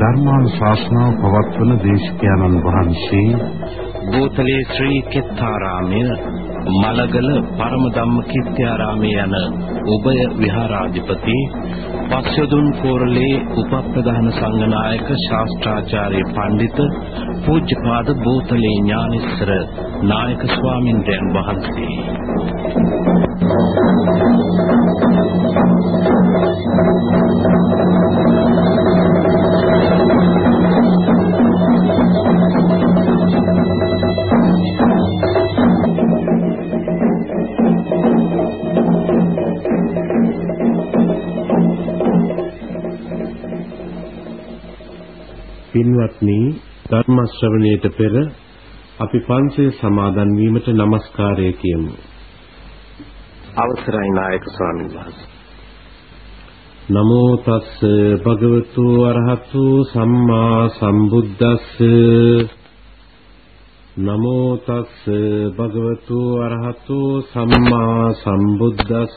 ධර්මානුශාසනාව පවත්වන දේශකයන්න් වහන්සේ බෝතලේ ශ්‍රී කෙත්තාරාමය මලගල පරම ධම්ම කිත්‍යාරාමයේ යන උභය විහාරාධිපති පස්යදුන් කෝරළේ උපප්‍රධාන සංඝනායක ශාස්ත්‍රාචාර්ය පඬිත පූජ්‍යපාද බෝතලේ ඥානිස්සර නායක ස්වාමින්දයන් වහන්සේ. පින්වත්නි ධර්ම ශ්‍රවණයට පෙර අපි පන්සිල් සමාදන් වීමට নমස්කාරය කියමු. අවසරයි නායක ස්වාමීන් වහන්සේ. නමෝ තස්ස භගවතු අරහතු සම්මා සම්බුද්දස්ස නමෝ තස්ස භගවතු අරහතු සම්මා සම්බුද්දස්ස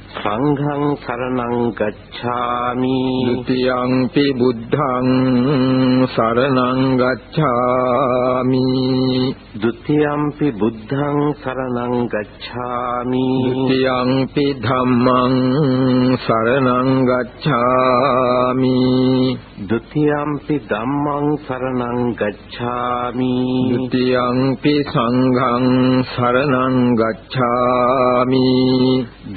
සංඝං සරණං ගච්ඡාමි ဒ ුතියංපි බුද්ධං සරණං ගච්ඡාමි ဒ ුතියංපි බුද්ධං සරණං ගච්ඡාමි ဒ ුතියංපි ධම්මං සරණං ගච්ඡාමි ဒ ුතියංපි ධම්මං සරණං ගච්ඡාමි ဒ ුතියංපි සංඝං සරණං ගච්ඡාමි ဒ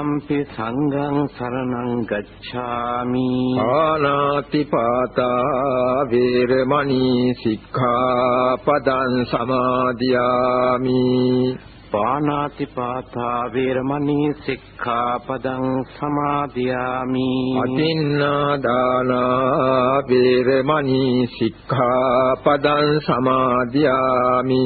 තතියම්පි සංඝං සරණං ගච්ඡාමි. ආනාති පාතා වේරමණී සික්ඛාපදං සමාදියාමි. පානාති පාතා වේරමණී සික්ඛාපදං සමාදියාමි. අතින්නා දානා වේරමණී සික්ඛාපදං සමාදියාමි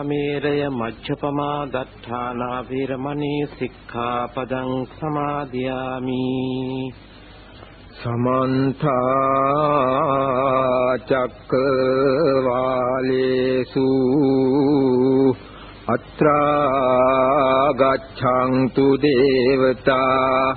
සුරාමේරය මච්ඡපමා දත්තානා වීරමණී සික්ඛාපදං සමාදියාමි සමන්ත චක්කවාලේසු අත්‍රා ගච්ඡන්තු දේවතා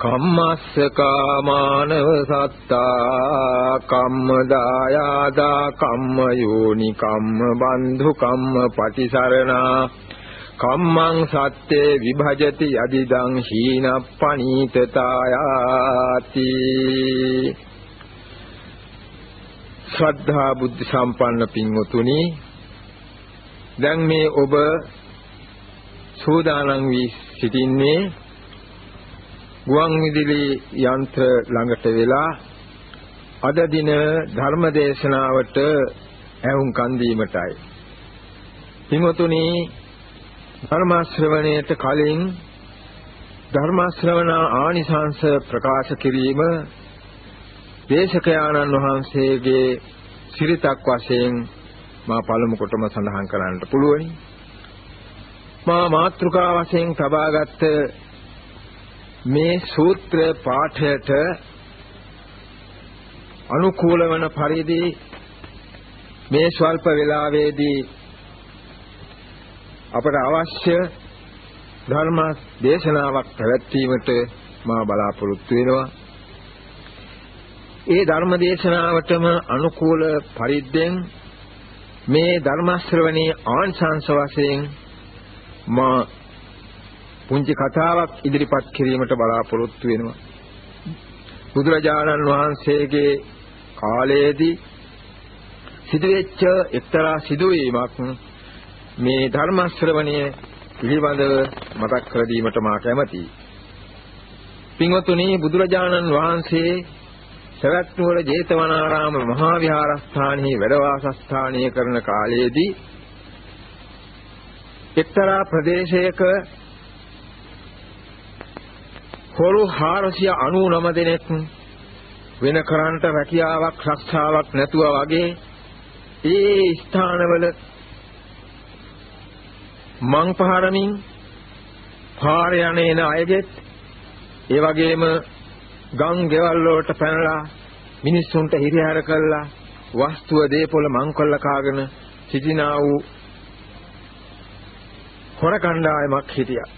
කම්මස්ස කාමානව සත්තා කම්මදායාදා කම්ම යෝනි කම්ම බන්ධු කම්ම පටිසරණා කම්මං සත්තේ විභජති යදිදං හීනප්පනීතතායාති. ශ්‍රද්ධා බුද්ධ සම්පන්න පින්වතුනි දැන් මේ ඔබ සූදානම් වී සිටින්නේ ගුවන් විදුලි යන්ත්‍ර ළඟට වෙලා අද දින ධර්ම දේශනාවට ඇහුම්කන් දීමටයි. පින්වතුනි ධර්ම ශ්‍රවණයට කලින් ධර්ම ශ්‍රවණ ආනිසංස ප්‍රකාශ කිරීම දේශකයාණන් වහන්සේගේ සිරිතක් වශයෙන් මා පළමු කොටම සඳහන් කරන්නට පුළුවනි. මා මාත්‍රිකා වශයෙන් තබාගත් මේ සූත්‍ර පාඨයට අනුකූල වන පරිදි මේ ස්වල්ප වේලාවේදී අපට අවශ්‍ය ධර්ම දේශනාවක් පැවැත්වීමට මා බලාපොරොත්තු වෙනවා. ඒ ධර්ම දේශනාවටම අනුකූල පරිද්දෙන් මේ ධර්ම ශ්‍රවණී ආංශංශ වශයෙන් මා පුංචි කතාවක් ඉදිරිපත් කිරීමට බලාපොරොත්තු වෙනවා. බුදුරජාණන් වහන්සේගේ කාලයේදී සිදුවෙච්ච එක්තරා සිදුවීමක් මේ ධර්ම ශ්‍රවණය පිළිබඳව මතක් කර දීමට මා කැමැතියි. පින්වතුනි බුදුරජාණන් වහන්සේ සවැත් නුවර ජේතවනාරාම මහා විහාරස්ථානයේ වැඩ වාසස්ථානීය කරන කාලයේදී එක්තරා ප්‍රදේශයක හොරු 499 දෙනෙක් වෙන කරන්ට රැකියාවක් ශාස්ත්‍රාවක් නැතුව වගේ ඒ ස්ථානවල මං පහරමින් පාර යන්නේන අයගෙත් ඒ වගේම ගම් ගෙවල් වලට පැනලා මිනිස්සුන්ට හිරිහැර කළා වස්තුව දේපොළ මං කොල්ල කාගෙන සිටිනා වූ හොර කණ්ඩායමක් හිටියා.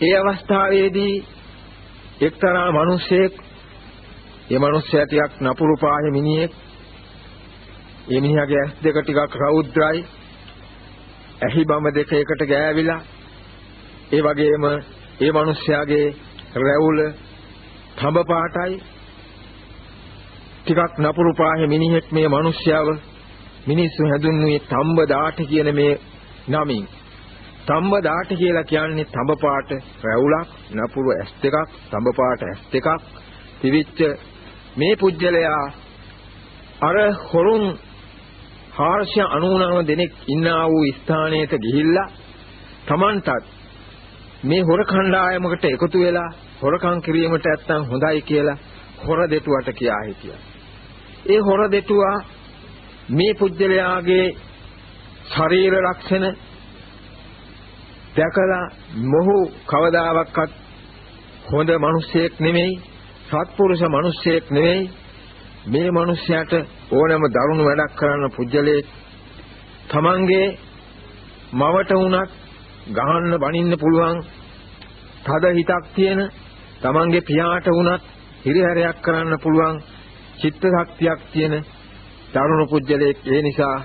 ඒ අවස්ථාවේදී එක්තරා මිනිසෙක් ඒ මිනිස්සයා ටිකක් නපුරු පාහේ මිනිහෙක් ඒ මිනිහාගේ ඇස් දෙක ටිකක් රෞද්‍රයි ඇහි බම දෙක එකට ගෑවිලා ඒ වගේම ඒ මිනිස්යාගේ රැවුල තඹ පාටයි. ටිකක් නපුරු පාහේ මිනිහෙක් මේ මිනිස්යාව මිනිස්සු හැඳුන්වුවේ තඹ දාට කියන මේ නමින්. තඹ දාට කියලා කියන්නේ තඹ පාට රැවුලක් නපුරු ඇස් දෙකක් තඹ පාට ඇස් දෙකක් තිවිච්ච මේ පුජ්‍යලයා අර හොරුන් 499 දෙනෙක් ඉන්නා වූ ස්ථානයට ගිහිල්ලා Tamanටත් මේ හොර කණ්ඩායමකට එකතු වෙලා හොරකම් කිරීමට නැත්තම් හොඳයි කියලා හොර දෙටුවට කියා හිටියා. ඒ හොර දෙටුවා මේ පුජ්‍යලයාගේ ශරීර ලක්ෂණ දැකලා මොහු කවදාවත් හොඳ මිනිසෙක් නෙමෙයි සත්පුරුෂ මිනිසෙක් නෙමෙයි. මේ මිනිසයාට ඕනෑම දරුණු වැඩක් කරන්න පුජ්‍යලේ තමන්ගේ මවට වුණත් ගහන්න බනින්න පුළුවන් තද හිතක් තියෙන තමන්ගේ පියාට වුණත් හිරිහැරයක් කරන්න පුළුවන් චිත්ත ශක්තියක් තියෙන තරුණ පුජ්‍යලේ. ඒ නිසා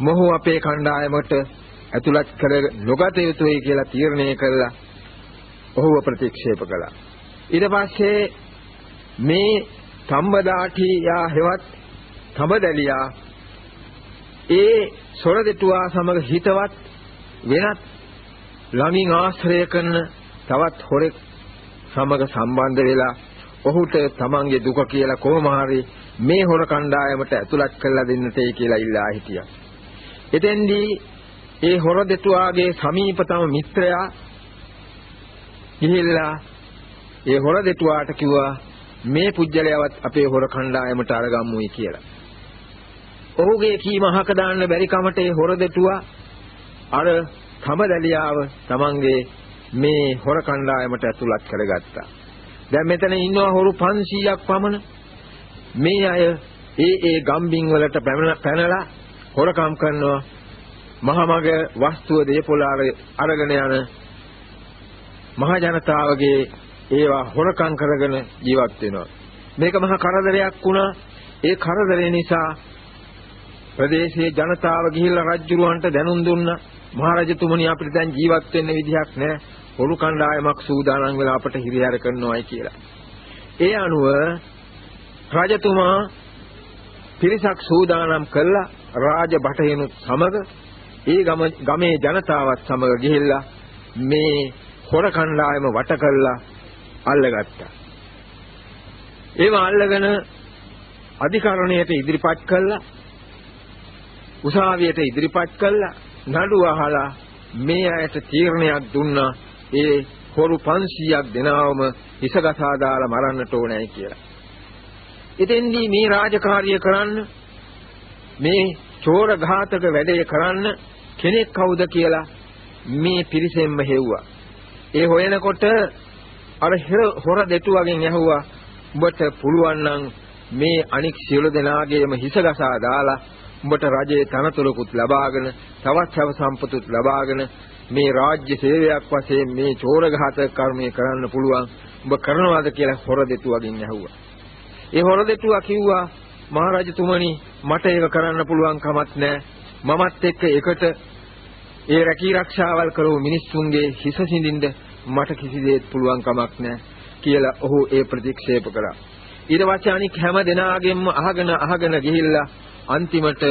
මොහු අපේ කණ්ඩායමට ඇතුළත් කර නොගත යුතුයි කියලා තීරණය කළා. ඔහුව ප්‍රතික්ෂේප කළා. ඊට පස්සේ මේ සම්බදාඨියා හෙවත් සම්බදලියා ඒ සොරදෙටුවා සමග හිතවත් වෙනත් ළඟින් ආශ්‍රය කරන තවත් හොරෙක් සමග සම්බන්ධ වෙලා ඔහුට තමන්ගේ දුක කියලා කොහොම හරි මේ හොර කණ්ඩායමට ඇතුළත් කරලා දෙන්නටයි කියලා ඉල්ලා හිටියා. එතෙන්දී ඒ හොර දෙතුවාගේ සමීපතම මිත්‍රයා ගිහිල්ලා ඒ හොර දෙතුවාට කිව්වා මේ පුජ්‍යලයවත් අපේ හොර කණ්ඩායමට අරගම්මුයි කියලා. ඔහුගේ කීම අහක දාන්න බැරි කමට ඒ හොර දෙටුවා අර තමදලියාව තමන්ගේ මේ හොර කණ්ඩායමට ඇතුළත් කරගත්තා. දැන් මෙතන ඉන්නවා හොරු 500ක් පමණ. මේ අය ඒ ඒ ගම්බින් වලට පැනලා හොරකම් කරනවා. මහමග වස්තුව දේපොළ අරගෙන යන මහ ජනතාවගේ ඒවා හොරකම් කරගෙන ජීවත් වෙනවා. මේක මහ කරදරයක් වුණා. ඒ කරදරේ නිසා ප්‍රදේශයේ ජනතාව ගිහිල්ලා රජුරවන්ට දැනුම් දුන්නා. මහරජතුමනි අපිට දැන් ජීවත් වෙන්න විදිහක් නැහැ. හොරු කණ්ඩායමක් සූදානම් වෙලා අපට හිරිහැර කරනවායි කියලා. ඒ අනුව රජතුමා පිරිසක් සූදානම් කළා රාජ භටයනුත් සමග ඒ ගමේ ජනතාවත් සමග ගිහිල්ලා මේ හොර කණ්ඩායම වට කළා අල්ලගත්තා. ඒව අල්ලගෙන අධිකරණයට ඉදිරිපත් කළා උසාවියට ඉදිරිපත් කළා නඩු අහලා මේ අයට තීරණයක් දුන්නා ඒ හොරු 500ක් දෙනාවම හිසගසා දාලා මරන්නට ඕනේ කියලා. එතෙන්දී මේ රාජකාරිය කරන්න මේ චෝර ඝාතක වැඩේ කරන්න කෙනෙක් කවුද කියලා මේ පිරිසෙන්ම හෙව්වා. ඒ හොයනකොට අර හොර දෙටුවගෙන් ඇහුවා උඹට පුළුවන් නම් මේ අනික් සියලු දෙනාගේම හිස ගසා දාලා උඹට රජයේ තනතුරකුත් ලබාගෙන තවත් සව සම්පතුත් ලබාගෙන මේ රාජ්‍ය සේවයක් වශයෙන් මේ චෝරඝාතක කර්මය කරන්න පුළුවන් උඹ කරනවාද කියලා හොර දෙටුවගෙන් ඇහුවා. ඒ හොර දෙටුවා කිව්වා මහරජතුමනි මට ඒක කරන්න පුළුවන් කමක් නැහැ. මමත් එක්ක එකට ඒ රැකී රක්ෂාවල් කරව මිනිස්සුන්ගේ හිස සිඳින්න මට කිසි දෙයක් පුළුවන් කමක් නැහැ කියලා ඔහු ඒ ප්‍රතික්ෂේප කළා. ඊට පස්සේ අනික් හැම දෙනාගෙන්ම අහගෙන අහගෙන ගිහිල්ලා අන්තිමට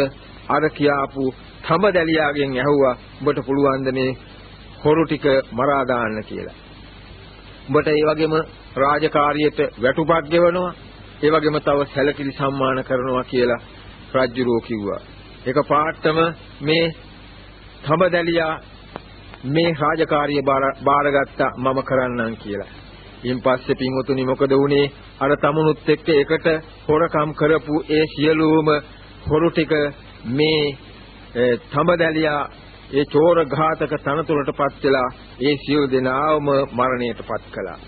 අර කියාපු තඹදැලියාගෙන් ඇහුවා උඹට පුළුවන් ද මේ හොරු ටික මරා දාන්න කියලා. උඹට ඒ වගේම රාජකාරියට වැටුපක් ගෙවනවා ඒ වගේම තව සැලකිලි සම්මාන කරනවා කියලා රජුරෝ කිව්වා. ඒක පාටම මේ තඹදැලියා මේ රාජකාරිය බාරගත්තා මම කරන්නම් කියලා. ඉන් පස්සේ පින්වතුනි මොකද වුනේ අර තමුණුත් එක්ක එකට හොරකම් කරපු ඒ සියලුම හොරු ටික මේ තඹදැලියා ඒ චෝර ඝාතක තනතුරටපත් වෙලා ඒ සියලු දෙනාම මරණයටපත් කළා.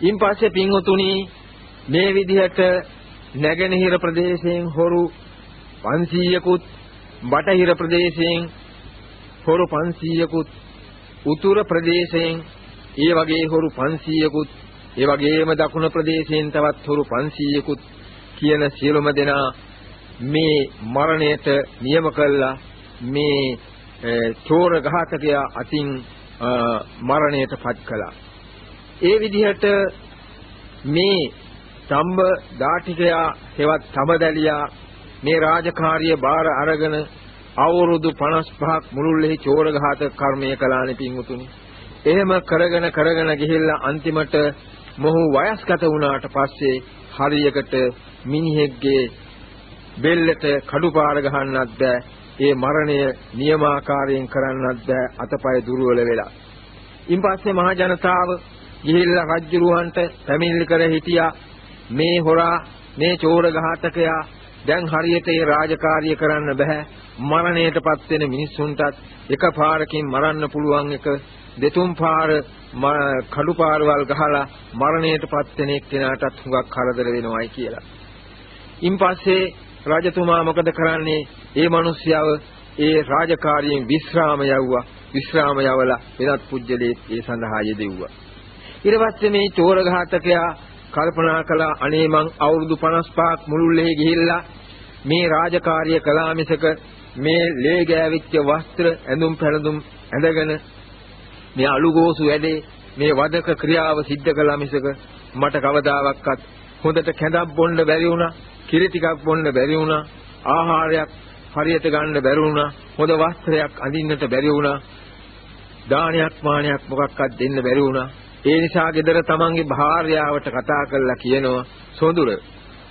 ඉන් පස්සේ පින්වතුනි මේ විදිහට නැගෙනහිර ප්‍රදේශයෙන් හොරු 500කුත් බටහිර ප්‍රදේශයෙන් හොරු 500කුත් උතුර ප්‍රදේශයෙන් ඒ වගේ හොරු 500කුත් ඒ වගේම දකුණු ප්‍රදේශයෙන් තවත් හොරු 500කුත් කියන සියලුම දෙනා මේ මරණයට නියම කළා මේ චෝර ඝාතකයා අතින් මරණයට පත් කළා. ඒ විදිහට මේ සම්බ දාඨිකයා හෙවත් සමදැලියා මේ රාජකාරිය බාර අරගෙන අවුරුදු 55ක් මුළුල්ලේ චෝර ඝාතක කර්මය කළානේ පින්වතුනි. එහෙම කරගෙන කරගෙන ගිහිල්ලා අන්තිමට මොහු වයස්ගත වුණාට පස්සේ හරියකට මිනිහෙක්ගේ බෙල්ලට කඩුපාර ගහන්නත් බෑ. ඒ මරණය නියමාකාරයෙන් කරන්නත් බෑ. අතපය දුර්වල වෙලා. ඉන්පස්සේ මහ ජනතාව ගිහිල්ලා රජුරුවන්ට පැමිණිලි කර හිටියා. මේ හොරා මේ චෝර ඝාතකයා දැන් හරියට ඒ රාජකාරිය කරන්න බෑ. මරණයටපත් වෙන මිනිස්සුන්ටත් එකපාරකින් මරන්න පුළුවන් එක දෙතුන් පාර කඩු පාරවල් ගහලා මරණයටපත් වෙන එක්කෙනාටත් හුඟක් කරදර වෙනවයි කියලා. ඉන්පස්සේ රජතුමා මොකද කරන්නේ? ඒ මිනිස්යාව ඒ රාජකාරියෙන් විශ්‍රාම යවුවා. විශ්‍රාම යවලා වෙනත් පුජ්‍යලේ ඒ සඳහා යෙදෙව්වා. ඊට පස්සේ මේ චෝර ඝාතකයා කල්පනා කළා අනේ මං අවුරුදු 55ක් මුළුල්ලේ ගිහිල්ලා මේ රාජකාරිය කළා මිසක මේ ලේ ගෑවිච්ච වස්ත්‍ර ඇඳුම් පැළඳුම් ඇඳගෙන මේ අලුගෝසු වැඩේ මේ වදක ක්‍රියාව සිද්ධ කළා මිසක මට කවදාවත් හොඳට කැඳක් බොන්න බැරි වුණා කිරි ටිකක් බොන්න බැරි වුණා ආහාරයක් හරියට ගන්න බැරි වුණා හොඳ වස්ත්‍රයක් අඳින්නට බැරි වුණා දානයක් මානයක් මොකක්වත් දෙන්න බැරි වුණා. ඒ නිසා gedara තමන්ගේ භාර්යාවට කතා කරලා කියනවා සොඳුර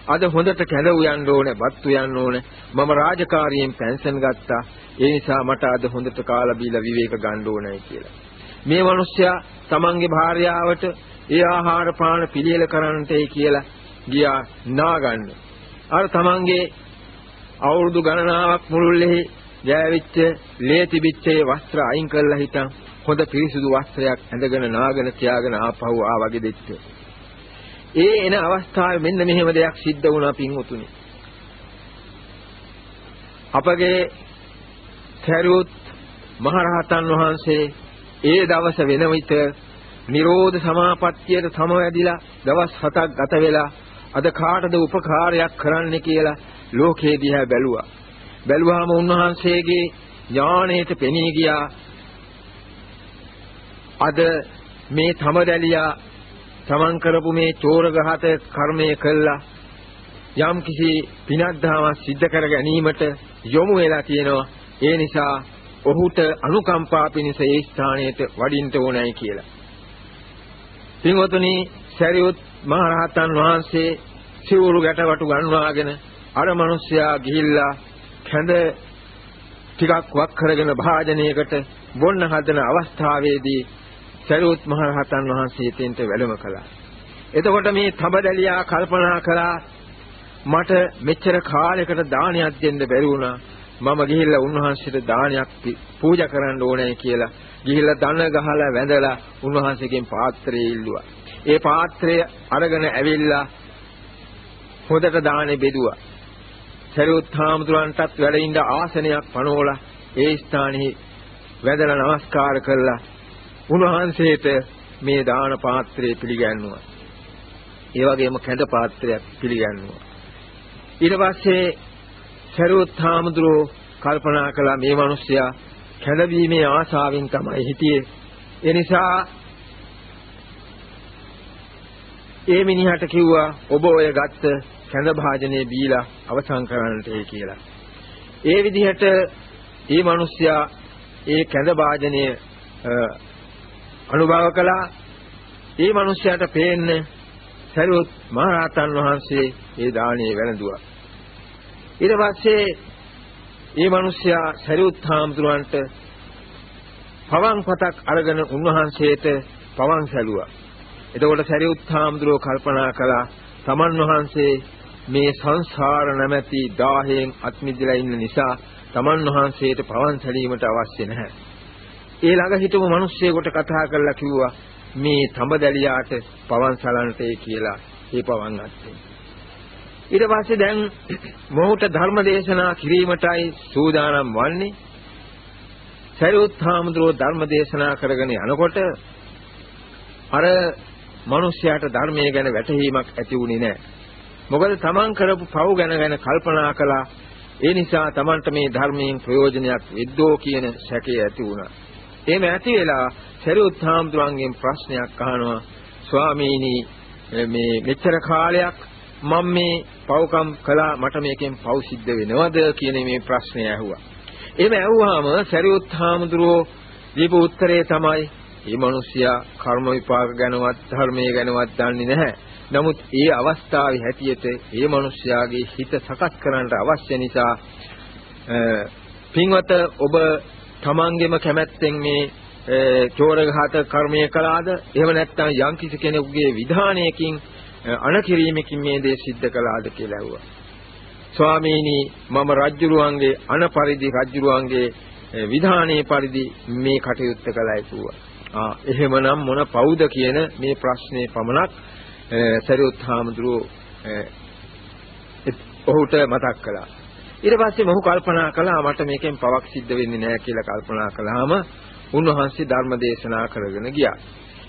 අද හොඳට කැඳ උයන්න ඕනේ, බත් උයන්න ඕනේ. මම රාජකාරියෙන් පෙන්ෂන් ගත්තා. ඒ නිසා මට අද හොඳට කාලා බීලා විවේක ගන්න ඕනේ කියලා. මේ මිනිස්සයා තමන්ගේ භාර්යාවට ඒ ආහාර පාන පිළියෙල කරන්නටයි කියලා ගියා නාගන්න. අර තමන්ගේ අවුරුදු ගණනාවක් මුළුල්ලේ ගෑවිච්ච ලේ තිබිච්ච ඒ වස්ත්‍ර අයින් කරලා හිටන් හොඳ පිරිසිදු වස්ත්‍රයක් ඇඳගෙන නාගෙන තියාගෙන ආපහු ආවගේ දෙච්ච. ඒ එන අවස්ථාවේ මෙන්න මෙහෙම දෙයක් සිද්ධ වුණා පින්වතුනි. අපගේ සරියුත් මහරහතන් වහන්සේ ඒ දවස වෙන විට නිරෝධ සමාපත්තියට සමවැදිලා දවස් 7ක් ගත වෙලා අද කාටද උපකාරයක් කරන්න කියලා ලෝකේ දිහා බැලුවා. බැලුවාම උන්වහන්සේගේ ඥාණයට පෙනී ගියා. අද මේ තමදැලියා තමන් කරපු මේ චෝරගහත කර්මය කළා යම් කිසි පිනක් දහමක් සිද්ධ කර ගැනීමට යොමු වෙලා තියෙනවා. ඒ නිසා ඔහුට අනුකම්පා පිණිස ඒ ස්ථානයට වඩින්න ඕනයි කියලා. පින්වතුනි සරියුත් මහරහතන් වහන්සේ සිවුරු ගැටවටු ගන්වාගෙන අර මිනිසයා ගිහිල්ලා කැඳ ටිකක් වක් කරගෙන භාජනයකට බොන්න හදන අවස්ථාවේදී සරියුත් මහරහතන් වහන්සේ තෙන්ට වැඩම කළා. එතකොට මේ තබදලියා කල්පනා කළා මට මෙච්චර කාලයකට දානයක් දෙන්න බැරි වුණා. මම ගිහිල්ලා උන්වහන්සේට දානයක් පූජා කරන්න ඕනේ කියලා ගිහිල්ලා දන ගහලා වැඳලා උන්වහන්සේගෙන් පාත්‍රය ඉල්ලුවා. ඒ පාත්‍රය අරගෙන ඇවිල්ලා හොදට දානේ බෙදුවා. සරියුත් හාමුදුරන්ටත් වැඩ ඉඳ ආසනයක් පනෝලා ඒ ස්ථානෙහි වැඳලා නමස්කාර කළා. උන්වහන්සේට මේ දාන පාත්‍රය පිළිගන්නුවා. ඒ වගේම කැඳ පාත්‍රයක් පිළිගන්නුවා. ඊට පස්සේ සරුවත් හාමුදුරුවෝ කල්පනා කළා මේ මිනිස්සයා කැළවීමේ ආශාවෙන් තමයි හිටියේ. ඒ නිසා ඒ මිනිහට කිව්වා ඔබ ඔය ගත්ත කැඳ භාජනයේ බීලා අවසන් කරන්නට ඒ කියලා. ඒ විදිහට මේ මිනිස්සයා ඒ කැඳ භාජනය අනුභව කළා. ඒ මිනිස්සයාට පේන්නේ සරුවත් මහරහතන් වහන්සේ ඒ දාණය වැළඳුවා. ඊට පස්සේ මේ මිනිසයා සරියුත් හාමුදුරන්ට පවන් පතක් අරගෙන උන්වහන්සේට පවන් සැලුවා. එතකොට සරියුත් හාමුදුරුව කල්පනා කළා තමන් වහන්සේ මේ සංසාර නැමැති දාහයෙන් අත්මිදලා ඉන්න නිසා තමන් වහන්සේට පවන් සැලීමට අවශ්‍ය නැහැ. ඒ ළඟ හිටපු මිනිස්සෙකුට කතා කරලා කිව්වා මේ තඹදැලියාට පවන් සලන්ටේ කියලා ඒ පවන් අත්තේ. ඊට පස්සේ දැන් මොහුට ධර්ම දේශනා කිරීමටයි සූදානම් වන්නේ. සරියුත් හාමුදුරුවෝ ධර්ම දේශනා කරගෙන යනකොට අර මිනිස්යාට ධර්මයේ ගැන වැටහීමක් ඇති වුණේ නැහැ. මොකද තමන් කරපු පව් ගැන ගැන කල්පනා කළා. ඒ නිසා තමන්ට මේ ධර්මයෙන් ප්‍රයෝජනයක් වෙද්දෝ කියන සැකය ඇති වුණා. එහෙම ඇති වෙලා සරියුත් හාමුදුරන්ගෙන් ප්‍රශ්නයක් අහනවා. ස්වාමීනි මේ මෙච්චර කාලයක් මම මේ පව්කම් කළා මට මේකෙන් පව් සිද්ධ වෙනවද කියන මේ ප්‍රශ්නය ඇහුවා. එහෙම ඇහුවාම සරියුත් හාමුදුරුවෝ දීපු උත්තරේ තමයි මේ මිනිසයා කර්ම විපාක ගැනවත් ධර්මයේ ගැනවත් දන්නේ නැහැ. නමුත් ඒ අවස්ථාවේ හැටියට මේ මිනිසයාගේ හිත සකස් කරන්න අවශ්‍ය නිසා පින්වත ඔබ තමන්ගේම කැමැත්තෙන් මේ චෝරඝාත කර්මය කළාද? එහෙම නැත්නම් යම් කිසි කෙනෙකුගේ විධානයකින් අනකිරීමකින් මේ දේ සිද්ධ කළාද කියලා ඇහුවා. ස්වාමීනි මම රජ්ජුරුවන්ගේ අනපරිදි රජ්ජුරුවන්ගේ විධානයේ පරිදි මේ කටයුත්ත කළයි කිව්වා. ආ එහෙමනම් මොන පවුද කියන මේ ප්‍රශ්නේ පමණක් සරියුත් හාමුදුරුවෝ ඔහුට මතක් කළා. ඊට පස්සේ මොහු කල්පනා කළා මට මේකෙන් පවක් සිද්ධ වෙන්නේ නැහැ කියලා කල්පනා කළාම උන්වහන්සේ ධර්ම දේශනා කරගෙන ගියා.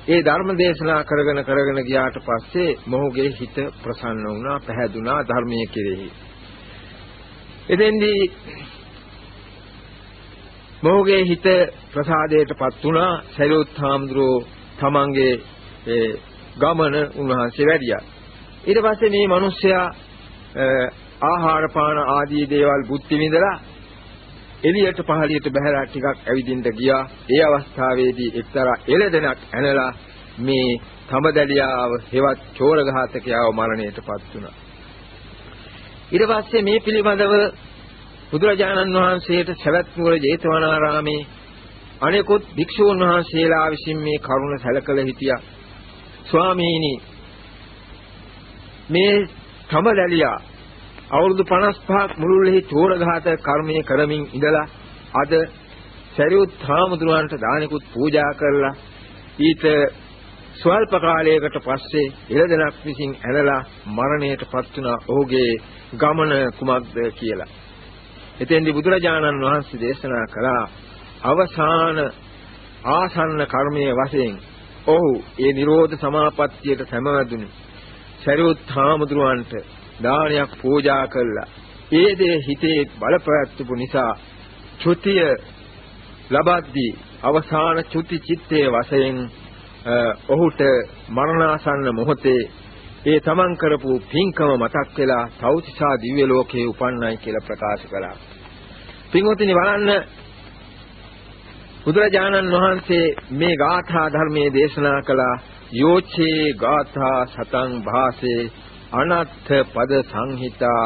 ඒ ධර්ම දේශනා කරගෙන කරගෙන ගියාට පස්සේ මොහුගේ හිත ප්‍රසන්න වුණා, පැහැදුනා ධර්මයේ කෙරෙහි. එතෙන්දී මොහුගේ හිත ප්‍රසාදයටපත් වුණා. සරියුත් හාමුදුරුවෝ තමන්ගේ ඒ ගමන උන්වහන්සේ වැඩියා. ඊට පස්සේ මේ මිනිස්සයා ආහාර පාන ආදී දේවල් බුද්ධි විඳලා එළියට පහළියට බහැලා ටිකක් ඇවිදින්න ගියා. ඒ අවස්ථාවේදී එක්තරා එළදෙනක් ඇනලා මේ තඹදැලියාව හෙවත් චෝරඝාතකයාව මරණයටපත් වුණා. ඊට පස්සේ මේ පිළිබඳව බුදුරජාණන් වහන්සේට සවැත් නුවර ජේතවනාරාමේ අනෙකුත් භික්ෂූන් වහන්සේලා විසින් මේ කරුණ සැලකල හිටියා. ස්වාමීනි මේ තඹදැලියා අවුරුදු 55ක් මුළුල්ලේ චෝරඝාත කර්මයේ කරමින් ඉඳලා අද සරියුත් හාමුදුරුවන්ට දානිකුත් පූජා කරලා ඊට ස්වල්ප කාලයකට පස්සේ ඉලදෙනක් විසින් ඇලලා මරණයට පත් වුණා ඔහුගේ ගමන කුමක්ද කියලා. එතෙන්දී බුදුරජාණන් වහන්සේ දේශනා කළා අවසාන ආසන්න කර්මයේ වශයෙන් ඔහු ඒ නිරෝධ සමාපත්තියට සමවැදුණු සරියුත් හාමුදුරුවන්ට දානයක් පූජා කළා. ඒ දේ හිතේ බලපෑත්තුපු නිසා චුතිය ලබද්දී අවසාන චුති චිත්තයේ වශයෙන් ඔහුට මරණාසන්න මොහොතේ ඒ තමන් කරපු පින්කම මතක් වෙලා තෞතිසා දිව්‍ය ලෝකයේ උපන්නයි කියලා ප්‍රකාශ කළා. පින්වතුනි බලන්න බුදුරජාණන් වහන්සේ මේ ගාථා ධර්මයේ දේශනා කළා යෝචේ ගාථා සතං භාසේ අනත්ථ පද සංහිතා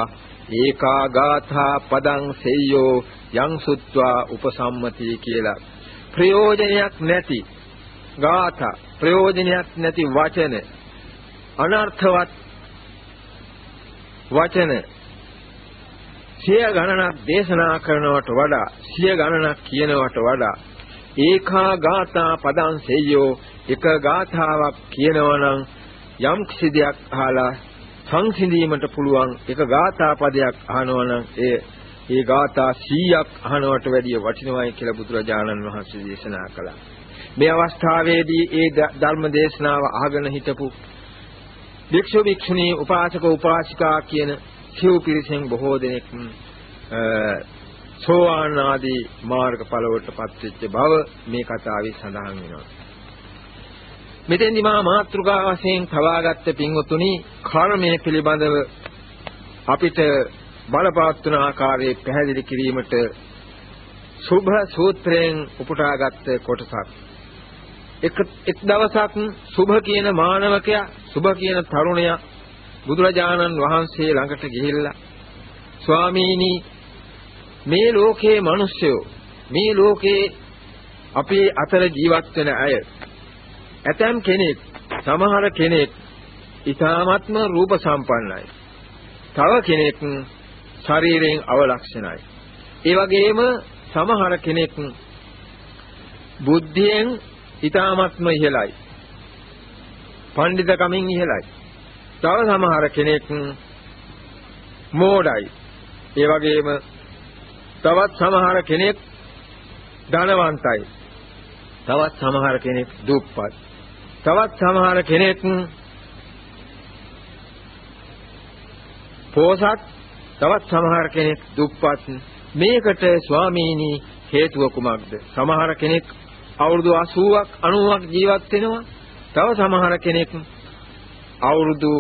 ඒකා ගාථා පදං සෙය්‍යෝ යං සුත්වා උපසම්මති කියලා. ප්‍රයෝජනයක් නැති ගාථා ප්‍රයෝජනයක් නැති වචන අනර්ථවත් වචන සිය ගණනක් දේශනා කරනවට වඩා සිය ගණනක් කියනවට වඩා ඒකා ගාථා පදං සෙය්‍යෝ එක ගාථාවක් කියනවනම් යම් කිසි දෙයක් අහලා සංසිඳීමට පුළුවන් එක ගාථා පදයක් අහනවනම් ඒ ඒ ගාථා 100ක් අහනවට වැඩිය වටිනවයි කියලා බුදුරජාණන් වහන්සේ දේශනා කළා. මේ අවස්ථාවේදී ඒ ධර්ම දේශනාව අහගෙන හිටපු භික්ෂු භික්ෂුණී උපාසක උපාසිකා කියන සිව් පිරිසෙන් බොහෝ දෙනෙක් සෝවාන් ආදී මාර්ගඵලවලට පත්වෙච්ච බව මේ කතාවේ සඳහන් වෙනවා. මෙතෙන්දි මා මාත්‍රිකා වශයෙන් තවාගත්ත පින්වතුනි කර්මය පිළිබඳව අපිට බලපවත්වන ආකාරයේ පැහැදිලි කිරීමට සුභ සූත්‍රයෙන් උපුටාගත් කොටසක්. එක එක් දවසක් සුභ කියන මානවකයා සුභ කියන තරුණයා බුදුරජාණන් වහන්සේ ළඟට ගිහිල්ලා ස්වාමීනි මේ ලෝකේ මිනිස්සුયો මේ ලෝකේ අපේ අතර ජීවත් වෙන අය ඇතම් කෙනෙක් සමහර කෙනෙක් ඊ타ත්ම රූප සම්පන්නයි. තව කෙනෙක් ශරීරයෙන් අවලක්ෂණයි. ඒ වගේම සමහර කෙනෙක් බුද්ධියෙන් ඊ타ත්ම ඉහළයි. පඬිතකමින් ඉහළයි. තව සමහර කෙනෙක් මෝඩයි. ඒ වගේම තවත් සමහර කෙනෙක් ධනවන්තයි. තවත් සමහර කෙනෙක් දුප්පත්. තවත් සමහර කෙනෙක් පෝසත් තවත් සමහර කෙනෙක් දුප්පත්. මේකට ස්වාමීනි හේතුව කුමක්ද? සමහර කෙනෙක් අවුරුදු 80ක් 90ක් ජීවත් වෙනවා. තව සමහර කෙනෙක් අවුරුදු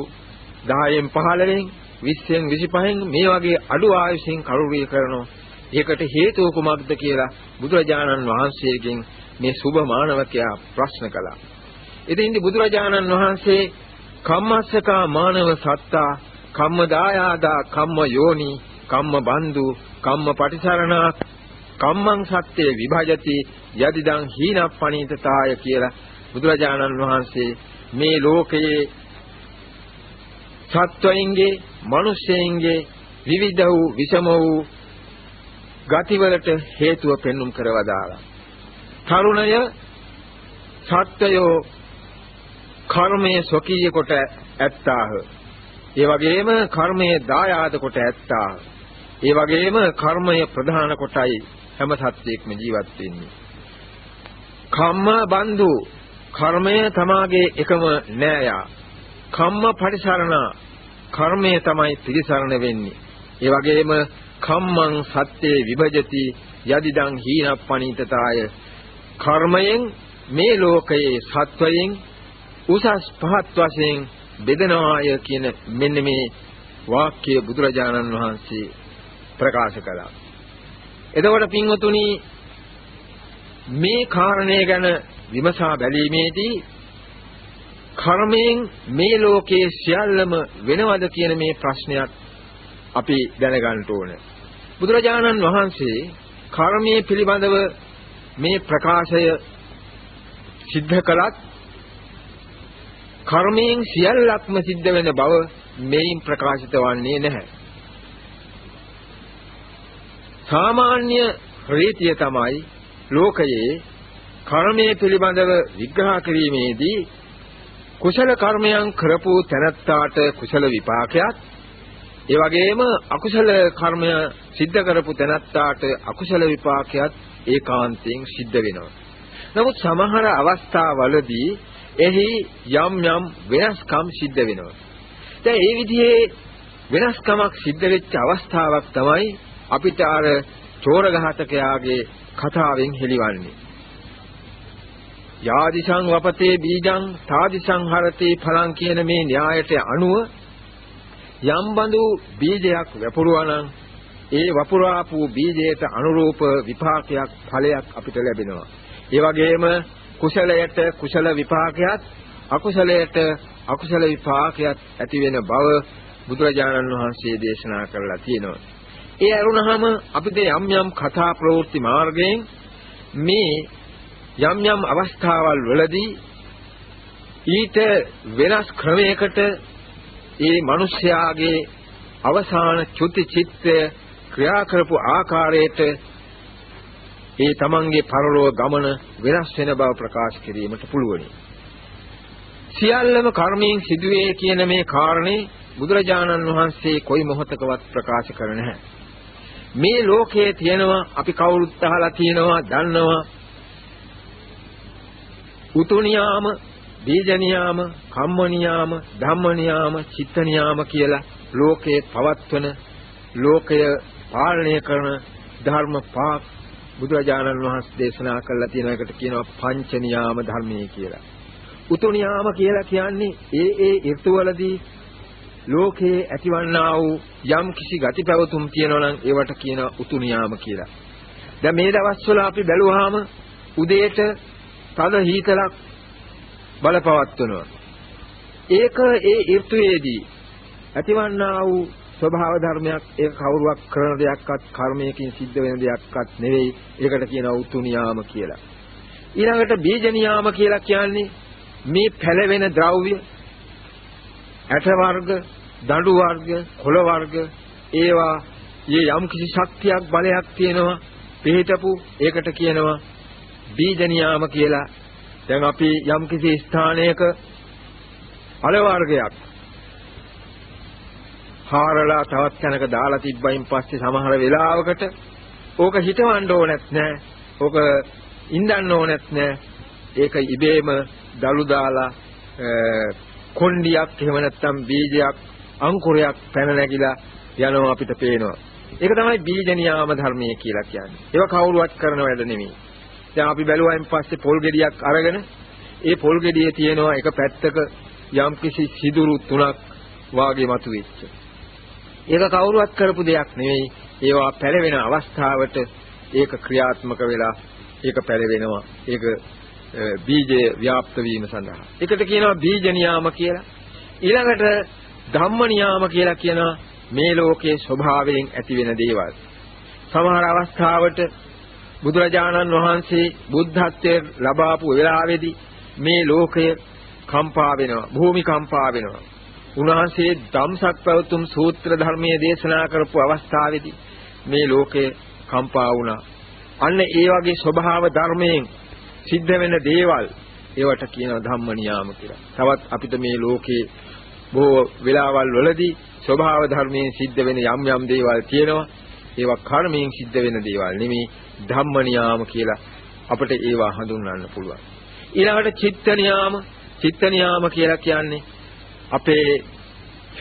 10න් 15න් 20න් 25න් මේ වගේ අඩු ආයුෂෙන් කරුණී කරනවා. ඒකට හේතුව කුමක්ද කියලා බුදුරජාණන් වහන්සේගෙන් මේ සුභ මානවකයා ප්‍රශ්න කළා. ඉතින්දි බුදුරජාණන් වහන්සේ කම්මස්සකා මානව සත්තා කම්ම දායාදා කම්ම යෝනි කම්ම බන්දු කම්ම පටිසරණා කම්මං සත්‍යේ විභජති යදිදං හීනප්පණීතතාය කියලා බුදුරජාණන් වහන්සේ මේ ලෝකයේ සත්වයින්ගේ මිනිස්යන්ගේ විවිධ වූ විෂම වූ ගතිවලට හේතුව පෙන්눔 කරවදාලා. තරුණය සත්වයෝ කර්මයේ ස්වකීය කොට ඇත්තාහ. ඒ වගේම කර්මයේ දායාද කොට ඇත්තාහ. ඒ වගේම කර්මය ප්‍රධාන කොටයි හැම සත්‍යයක්ම ජීවත් වෙන්නේ. කම්ම බන්දු කර්මය තමාගේ එකම නෑයා. කම්ම පරිසරණ කර්මය තමයි පිළිසරණ වෙන්නේ. ඒ වගේම කම්මං සත්‍යේ විභජති යදිදං හීනප්පණීතතාය කර්මයෙන් මේ ලෝකයේ සත්වයෙන් උසස් පහත් වශයෙන් බෙදනවාය කියන මෙන්න මේ වාක්‍ය බුදුරජාණන් වහන්සේ ප්‍රකාශ කළා. එතකොට පින්වතුනි මේ කාරණය ගැන විමසා බැලීමේදී කර්මයෙන් මේ ලෝකයේ සියල්ලම වෙනවද කියන මේ ප්‍රශ්නයක් අපි දැනගන්න ඕනේ. බුදුරජාණන් වහන්සේ කර්මයේ පිළිබඳව මේ ප්‍රකාශය සිද්ධ කළත් කර්මයෙන් සියල්ලක්ම සිද්ධ වෙන බව මේන් ප්‍රකාශිත වන්නේ නැහැ. සාමාන්‍ය රීතිය තමයි ලෝකයේ කර්මයේ පිළිබඳව විග්‍රහ කිරීමේදී කුසල කර්මයන් කරපු තැනැත්තාට කුසල විපාකයක් ඒ වගේම අකුසල කර්මය සිද්ධ කරපු තැනැත්තාට අකුසල විපාකයක් ඒකාන්තයෙන් සිද්ධ වෙනවා. නමුත් සමහර අවස්ථාවලදී එහි යම් යම් වෙනස්කම් සිද්ධ වෙනවා. දැන් ඒ විදිහේ වෙනස්කමක් සිද්ධ වෙච්ච අවස්ථාවක් තමයි අපිට අර චෝරඝාතකයාගේ කතාවෙන් හෙළිවන්නේ. යාදිසං වපතේ බීජං තාදිසං හරතේ ඵලං කියන මේ න්‍යායට අනුව යම් බඳු බීජයක් වැපුරුවා නම් ඒ වපුරාපු බීජයට අනුරූප විපාකයක් ඵලයක් අපිට ලැබෙනවා. ඒ වගේම කුසලයට කුසල විපාකයක් අකුසලයට අකුසල විපාකයක් ඇති වෙන බව බුදුරජාණන් වහන්සේ දේශනා කරලා තියෙනවා. ඒ අරුණහම අපිට යම් යම් කතා ප්‍රවෘත්ති මාර්ගයෙන් මේ යම් යම් අවස්ථාවල් වලදී ඊට වෙනස් ක්‍රමයකට ඒ මිනිස්යාගේ අවසාන චුති චිත්තය ක්‍රියා කරපු ආකාරයට ඒ තමන්ගේ පරලෝක ගමන වෙනස් වෙන බව ප්‍රකාශ කිරීමට පුළුවනි. සියල්ලම කර්මයෙන් සිදුවේ කියන මේ කාරණේ බුදුරජාණන් වහන්සේ කොයි මොහොතකවත් ප්‍රකාශ කර නැහැ. මේ ලෝකයේ තියෙනවා අපි කවුරුත් අහලා තියෙනවා දන්නවා උතුණියාම බීජනියාම කම්මනියාම ධම්මනියාම චිත්තනියාම කියලා ලෝකයේ පවත්වන ලෝකය පාලනය කරන ධර්ම පාක් බුදුරජාණන් වහන්සේ දේශනා කළා තියෙන එකට කියනවා පංච නියාම ධර්මයේ කියලා. උතුණියාම කියලා කියන්නේ ඒ ඒ ඍතුවලදී ලෝකයේ ඇතිවන්නා වූ යම් කිසි ගති පැවතුම් තියෙනවා නම් ඒවට කියනවා උතුණියාම කියලා. දැන් මේ දවස්වල අපි බැලුවාම උදේට තද හීතලක් බලපවත්වනවා. ඒක ඒ ඍතුවේදී ඇතිවන්නා වූ ස්වභාව ධර්මයක් ඒක කවුරුවක් කරන දෙයක්වත් කර්මයකින් සිද්ධ වෙන දෙයක්වත් නෙවෙයි. ඒකට කියනවා උතු නියාම කියලා. ඊළඟට බීජ නියාම කියලා කියන්නේ මේ පැලවෙන ද්‍රව්‍ය ඇට වර්ග, දඬු වර්ග, කොළ වර්ග ඒවා මේ යම් කිසි ශක්තියක් බලයක් තියෙනවා පිළිටපු ඒකට කියනවා බීජ නියාම කියලා. දැන් අපි යම් කිසි ස්ථානයක අල වර්ගයක් හාරලා තවත් තැනක දාලා තිබ්බයින් පස්සේ සමහර වෙලාවකට ඕක හිතවන්න ඕනෙත් නෑ. ඕක ඉඳන්න ඕනෙත් නෑ. ඒක ඉබේම දලු දාලා කොණ්ඩියක් එහෙම නැත්නම් බීජයක් අංකුරයක් පැන නැගිලා යනවා අපිට පේනවා. ඒක තමයි බීජ නියාම ධර්මයේ කියලා කියන්නේ. ඒක කවුරුවත් කරන වැඩ නෙමෙයි. දැන් අපි බැලුවායින් පස්සේ පොල් ගෙඩියක් අරගෙන ඒ පොල් ගෙඩියේ තියෙනවා එක පැත්තක යම්කිසි සිදුරු තුනක් වාගේ මතුවෙච්ච. ඒක කවුරුවත් කරපු දෙයක් නෙවෙයි. ඒවා පැලවෙන අවස්ථාවට ඒක ක්‍රියාත්මක වෙලා ඒක පැලවෙනවා. ඒක බීජය ව්‍යාප්ත වීම සඳහා. ඒකට කියනවා බීජ නියාම කියලා. ඊළඟට ධම්ම නියාම කියලා කියනවා මේ ලෝකයේ ස්වභාවයෙන් ඇති වෙන දේවල්. සමහර අවස්ථාවට බුදුරජාණන් වහන්සේ බුද්ධත්වයේ ලබාපු වෙලාවේදී මේ ලෝකය කම්පා වෙනවා භූමි කම්පා වෙනවා උන්වහන්සේ ධම්සක් පැවතුම් සූත්‍ර ධර්මයේ දේශනා කරපු අවස්ථාවේදී මේ ලෝකය කම්පා වුණා අන්න ඒ වගේ ස්වභාව ධර්මයෙන් සිද්ධ වෙන දේවල් ඒවට කියනවා ධම්ම නියාම කියලා. තවත් අපිට මේ ලෝකේ බොහෝ වෙලාවල් වලදී ස්වභාව ධර්මයෙන් සිද්ධ වෙන යම් යම් දේවල් තියෙනවා. ඒවා කර්මයෙන් සිද්ධ වෙන දේවල් නෙමෙයි ධම්ම නියාම කියලා අපිට ඒවා හඳුන්වන්න පුළුවන්. ඊළඟට චිත්ත නියාම චිත්ත නියාම කියලා කියන්නේ අපේ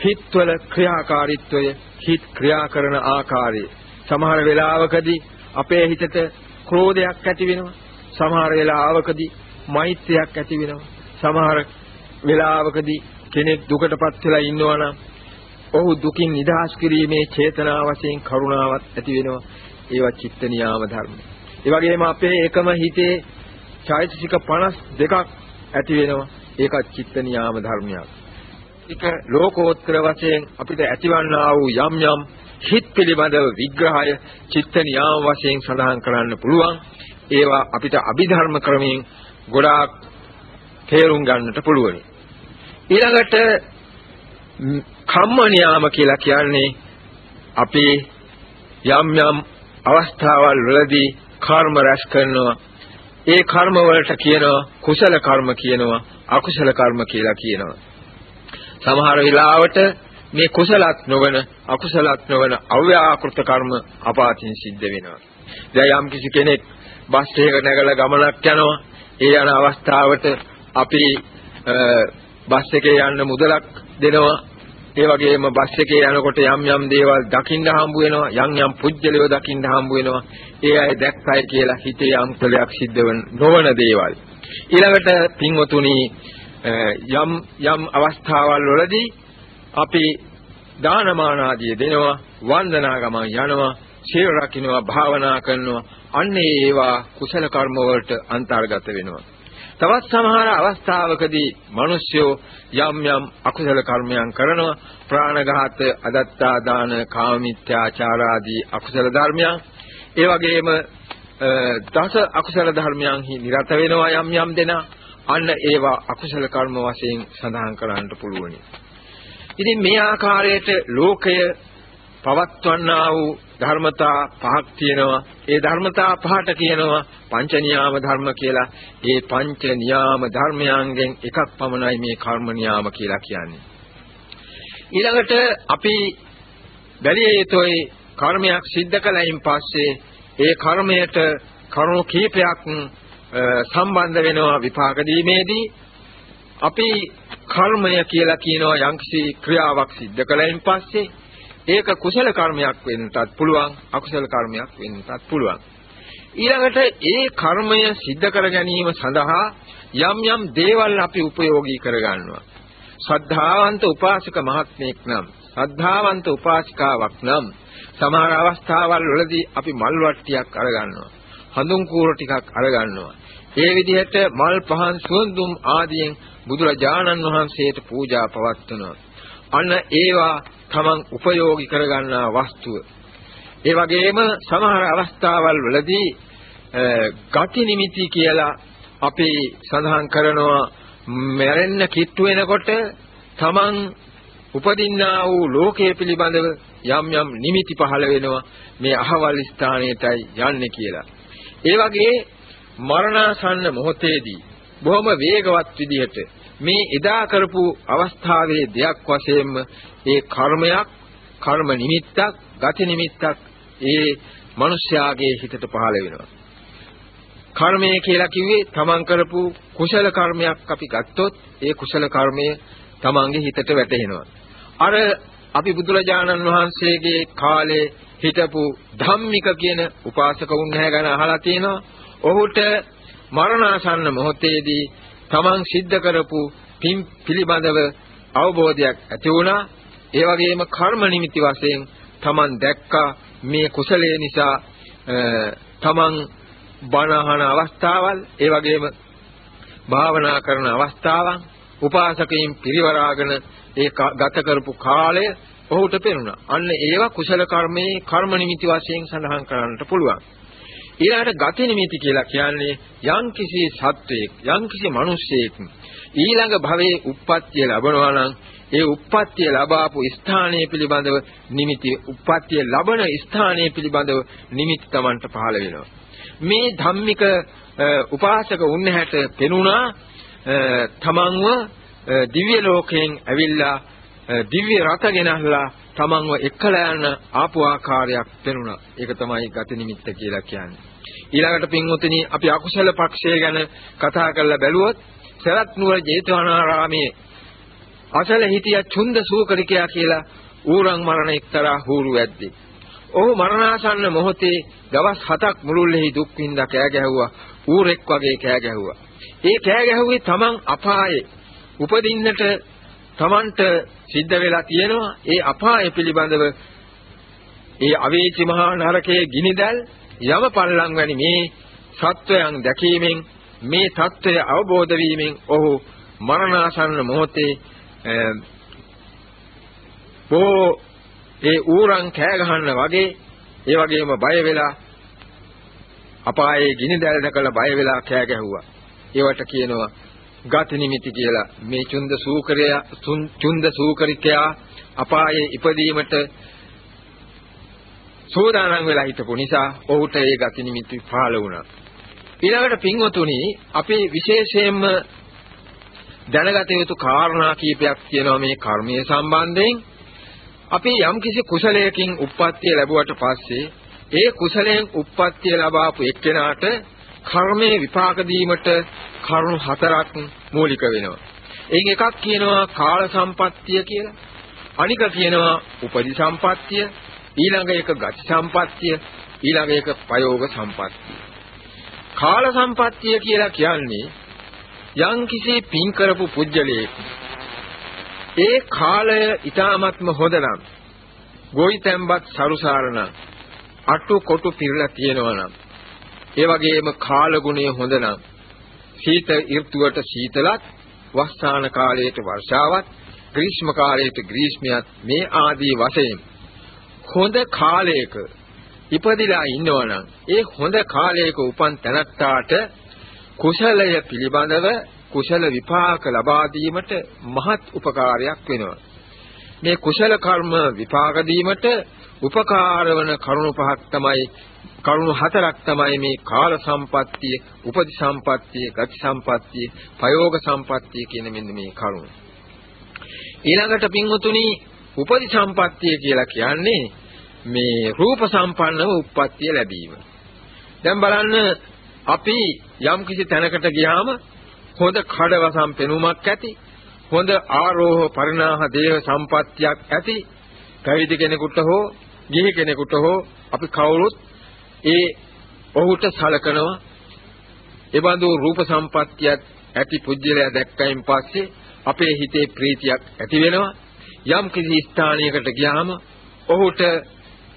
හිතවල ක්‍රියාකාරීත්වය හිත ක්‍රියා කරන ආකාරය සමහර වෙලාවකදී අපේ හිතට ක්‍රෝධයක් ඇති වෙනවා සමහර වෙලාවකදී මෛත්‍රියක් ඇති වෙනවා සමහර වෙලාවකදී කෙනෙක් දුකටපත් වෙලා ඉන්නවා නම් ඔහු දුකින් නිදහස් කිරීමේ චේතනා වශයෙන් කරුණාවක් ඇති වෙනවා ඒවා චිත්ත නියාම ධර්ම. ඒ වගේම අපේ එකම හිතේ චෛතසික 52ක් ඇති වෙනවා. ඒකත් චිත්ත නියාම ධර්මයක්. ඒක ලෝකෝත්තර වශයෙන් අපිට ඇතිවන්නා වූ යම් යම් හිත් පිළිබඳව විග්‍රහය චිත්ත නියාම වශයෙන් සඳහන් කරන්න පුළුවන්. ඒවා අපිට අභිධර්ම ක්‍රමයෙන් ගොඩාක් තේරුම් ගන්නට පුළුවන්. ඊළඟට කම්ම නියාම කියලා කියන්නේ අපේ යම් යම් අවස්ථාවල් වලදී කර්ම රැස් කරනවා. ඒ කර්ම වලට කියනවා කුසල කර්ම කියනවා අකුසල කර්ම කියලා කියනවා. සමහර වෙලාවට මේ කුසලත් නොවන අකුසලත් නොවන අව්‍යාකෘත කර්ම අපාතින් සිද්ධ වෙනවා. දැන් යම් කිසි කෙනෙක් බස් එකක නැගලා ගමනක් යනවා. ඒ යන අවස්ථාවට අපි බස් එකේ යන්න මුදලක් දෙනවා. ඒ වගේම බස් එකේ යනකොට යම් යම් දේවල් දකින්න හම්බ වෙනවා. යම් යම් පුජ්‍යලියෝ දකින්න හම්බ වෙනවා. ඒ අය දැක්කයි කියලා හිතේ යම් කුලයක් සිද්ධ නොවන දේවල්. ඊළඟට පින්වතුනි යම් යම් අවස්ථාවල් වලදී අපි දානමාන ආදී දෙනවා වන්දනා ගමන් යනවා සීල රකින්නවා භාවනා කරනවා. අන්න ඒවා කුසල කර්ම වලට අන්තර්ගත වෙනවා. තවත් සමහර අවස්ථාවකදී මිනිස්යෝ යම් යම් අකුසල කර්මයන් කරනවා. ප්‍රාණඝාත අදත්තා දාන කාමමිත්‍යාචාර ආදී අකුසල ධර්මයන්. ඒ වගේම දස අකුසල ධර්මයන්හි නිරත වෙනවා යම් යම් දෙනා. අන්න ඒවා අකුසල කර්ම වශයෙන් සඳහන් කරන්නට පුළුවනි. ඉතින් මේ ආකාරයට ලෝකය පවත්වන්නා වූ ධර්මතා පහක් තියෙනවා. ඒ ධර්මතා පහට කියනවා පංච නියාම ධර්ම කියලා. ඒ පංච නියාම ධර්මයන්ගෙන් එකක් පමණයි මේ කර්ම නියාම කියලා කියන්නේ. ඊළඟට අපි බැලිය යුතුයි කර්මයක් සිද්ධ කළයින් පස්සේ ඒ කර්මයට කරුණු කීපයක් සම්බන්ධ වෙනවා විපාක දීමේදී අපි කර්මය කියලා කියනවා යම්කිසි ක්‍රියාවක් සිද්ධ කළයින් පස්සේ ඒක කුසල කර්මයක් වෙන්නටත් පුළුවන් අකුසල කර්මයක් වෙන්නටත් පුළුවන්. ඊළඟට ඒ කර්මය සිද්ධ කර ගැනීම සඳහා යම් යම් දේවල් අපි උපයෝගී කරගන්නවා. ශ්‍රද්ධාවන්ත උපාසක මහත්මයෙක් නම් ශ්‍රද්ධාවන්ත උපාසිකාවක් නම් සමහර අවස්ථාවල් වලදී අපි මල් වට්ටියක් අරගන්නවා. හඳුන් කූර ටිකක් අරගන්නවා. ඒ විදිහට මල් පහන් සුවඳුම් ආදියෙන් බුදුරජාණන් වහන්සේට පූජා පවත්වනවා. අන්න ඒවා තමන් උපයෝගී කරගන්නා වස්තුව. ඒ වගේම සමහර අවස්ථාවල් වලදී ගති නිමිති කියලා අපි සඳහන් කරනවා මැරෙන්න කිට්ටු වෙනකොට තමන් උපදින්නා වූ ලෝකයේ පිළිබඳව යම් යම් නිමිති පහළ වෙනවා මේ අහවල් ස්ථානයටයි යන්නේ කියලා. ඒ වගේ මරණාසන්න මොහොතේදී බොහොම වේගවත් විදිහට මේ එදා කරපු අවස්ථාවේ දෙයක් වශයෙන්ම ඒ කර්මයක් කර්ම නිමිත්තක් ගති නිමිත්තක් ඒ මිනිස්යාගේ හිතට පහළ වෙනවා කර්මය කියලා කිව්වේ තමන් කරපු කුසල කර්මයක් අපි ගත්තොත් ඒ කුසල කර්මය තමන්ගේ හිතට වැටෙනවා අර අපි බුදුරජාණන් වහන්සේගේ කාලේ හිටපු ධම්මික කියන උපාසක වුණහැ ගැන අහලා තියෙනවා. ඔහුට මරණාසන්න මොහොතේදී තමන් සිද්ධ කරපු පින් පිළිබඳව අවබෝධයක් ඇති වුණා. ඒ වගේම කර්ම නිමිති වශයෙන් තමන් දැක්කා මේ කුසලයේ නිසා තමන් බණ අවස්ථාවල් ඒ වගේම භාවනා කරන අවස්ථාවන් උපාසකයින් පිරිවරාගෙන ඒ ගත කරපු කාලය ඔහුට පෙනුණා. අන්න ඒවා කුසල කර්මයේ කර්ම නිමිති වශයෙන් සඳහන් කරන්නට පුළුවන්. ඊළඟට ගති නිමිති කියලා කියන්නේ යම්කිසි සත්වයක්, යම්කිසි මිනිසෙක් ඊළඟ භවයේ උප්පත්තිය ලැබනවා නම් ඒ උප්පත්තිය ලබාපු ස්ථානයේ පිළිබඳව නිමිති, උප්පත්තිය ලබන ස්ථානයේ පිළිබඳව නිමිති Tamanට පහළ වෙනවා. මේ ධම්මික උපාසක උන්නහැට පෙනුණා තමන්ව දිව්‍ය ලෝකයෙන් ඇවිල්ලා දිව්‍ය රත ගෙනහලා තමන්ව එක්කලා යන ආපු ආකාරයක් පෙනුණා. ඒක තමයි ගති නිමිත්ත කියලා කියන්නේ. ඊළඟට පින්වතුනි අපි අකුසල පක්ෂය ගැන කතා කරලා බැලුවොත් සරත් නුවර ජේතවනාරාමේ අසල හිටිය චුන්ද සූකරිකයා කියලා ඌරන් මරණ එක්තරා හූරු වැද්දේ. ඔහු මරණාසන්න මොහොතේ දවස් 7ක් මුළුල්ලේ දුක් විඳ කෑ ගැහුවා. ඌරෙක් වගේ කෑ ගැහුවා. ඒ කෑ ගැහුවේ තමන් අපායේ උපදින්නට Tamanට සිද්ධ වෙලා තියෙනවා ඒ අපාය පිළිබඳව ඒ අවේචි මහා නරකයේ ගිනිදැල් යම පල්ලම් වැනි මේ සත්වයන් දැකීමෙන් මේ தত্ত্বය අවබෝධ වීමෙන් ඔහු මරණාසන්න මොහොතේ බෝ ඒ ඌරන් කෑ ගහන්න වගේ ඒ වගේම බය වෙලා අපායේ ගිනිදැල් දැකලා බය වෙලා කෑ ගැහුවා. ඒවට කියනවා ගති නිමිති කියලා මේ චුන්ද සූකරය චුන්ද සූකරිකයා අපායේ ඉපදීමට සෝදානම් වෙලා හිටපු නිසා ඔහුට ඒ ගති නිමිති පහළ වුණා. ඊළඟට පින්වතුනි අපි විශේෂයෙන්ම දැනගත යුතු කාරණා කීපයක් තියෙනවා මේ කර්මයේ සම්බන්ධයෙන්. අපි යම්කිසි කුසලයකින් උප්පත්තිය ලැබුවට පස්සේ ඒ කුසලයෙන් උප්පත්තිය ලබාපු එක්කෙනාට කර්මයේ විපාක දීමට කරුණු හතරක් මූලික වෙනවා. එයින් එකක් කියනවා කාල සම්පත්තිය කියලා. අනික කියනවා උපදි සම්පත්තිය. ඊළඟ එක ගති සම්පත්තිය. ඊළඟ එක ප්‍රයෝග සම්පත්තිය. කාල සම්පත්තිය කියලා කියන්නේ යම් කිසි පින් කරපු පුජ්‍යලයක් ඒ කාලය ඊ타ත්ම හොඳනම් ගෝයිතැම්බත් සරුසාරණ අටු කොටු පිරලා තියෙනවා නම් ඒ වගේම කාලගුණය හොඳ නම් සීත ඍතුවට සීතලත් වස්සාන කාලයට වර්ෂාවත් ග්‍රීෂ්ම කාලයට ග්‍රීෂ්මයත් මේ ආදී වශයෙන් හොඳ කාලයක ඉපදිලා ඉන්නවනම් ඒ හොඳ කාලයක උපන් තැනත්තාට කුසලය පිළිබඳව කුසල විපාක ලබා දීමට මහත් උපකාරයක් වෙනවා. මේ කුසල කර්ම විපාක දීමට උපකාර වන කරුණු පහක් තමයි කරුණු හතරක් තමයි මේ කාල සම්පත්තිය, උපදි සම්පත්තිය, ගති සම්පත්තිය, ප්‍රයෝග සම්පත්තිය කියන මෙන්න මේ කරුණු. ඊළඟට පින්වතුනි උපදි සම්පත්තිය කියලා කියන්නේ මේ රූප සම්පන්නව උප්පත්තිය ලැබීම. දැන් බලන්න අපි යම් කිසි තැනකට ගියාම හොඳ කඩවසම් පෙනුමක් ඇති හොඳ ආරෝහ පරිණාහ දේහ සම්පත්තියක් ඇති පැවිදි කෙනෙකුට හෝ ගිහි කෙනෙකුට හෝ අපි කවුරුත් ඒ ඔහුට සලකනවා. එබඳු රූප සම්පත්තියක් ඇති පුජ්‍යලයා දැක්කයින් පස්සේ අපේ හිතේ ප්‍රීතියක් ඇති වෙනවා. යම් කිසි ස්ථානයකට ගියාම ඔහුට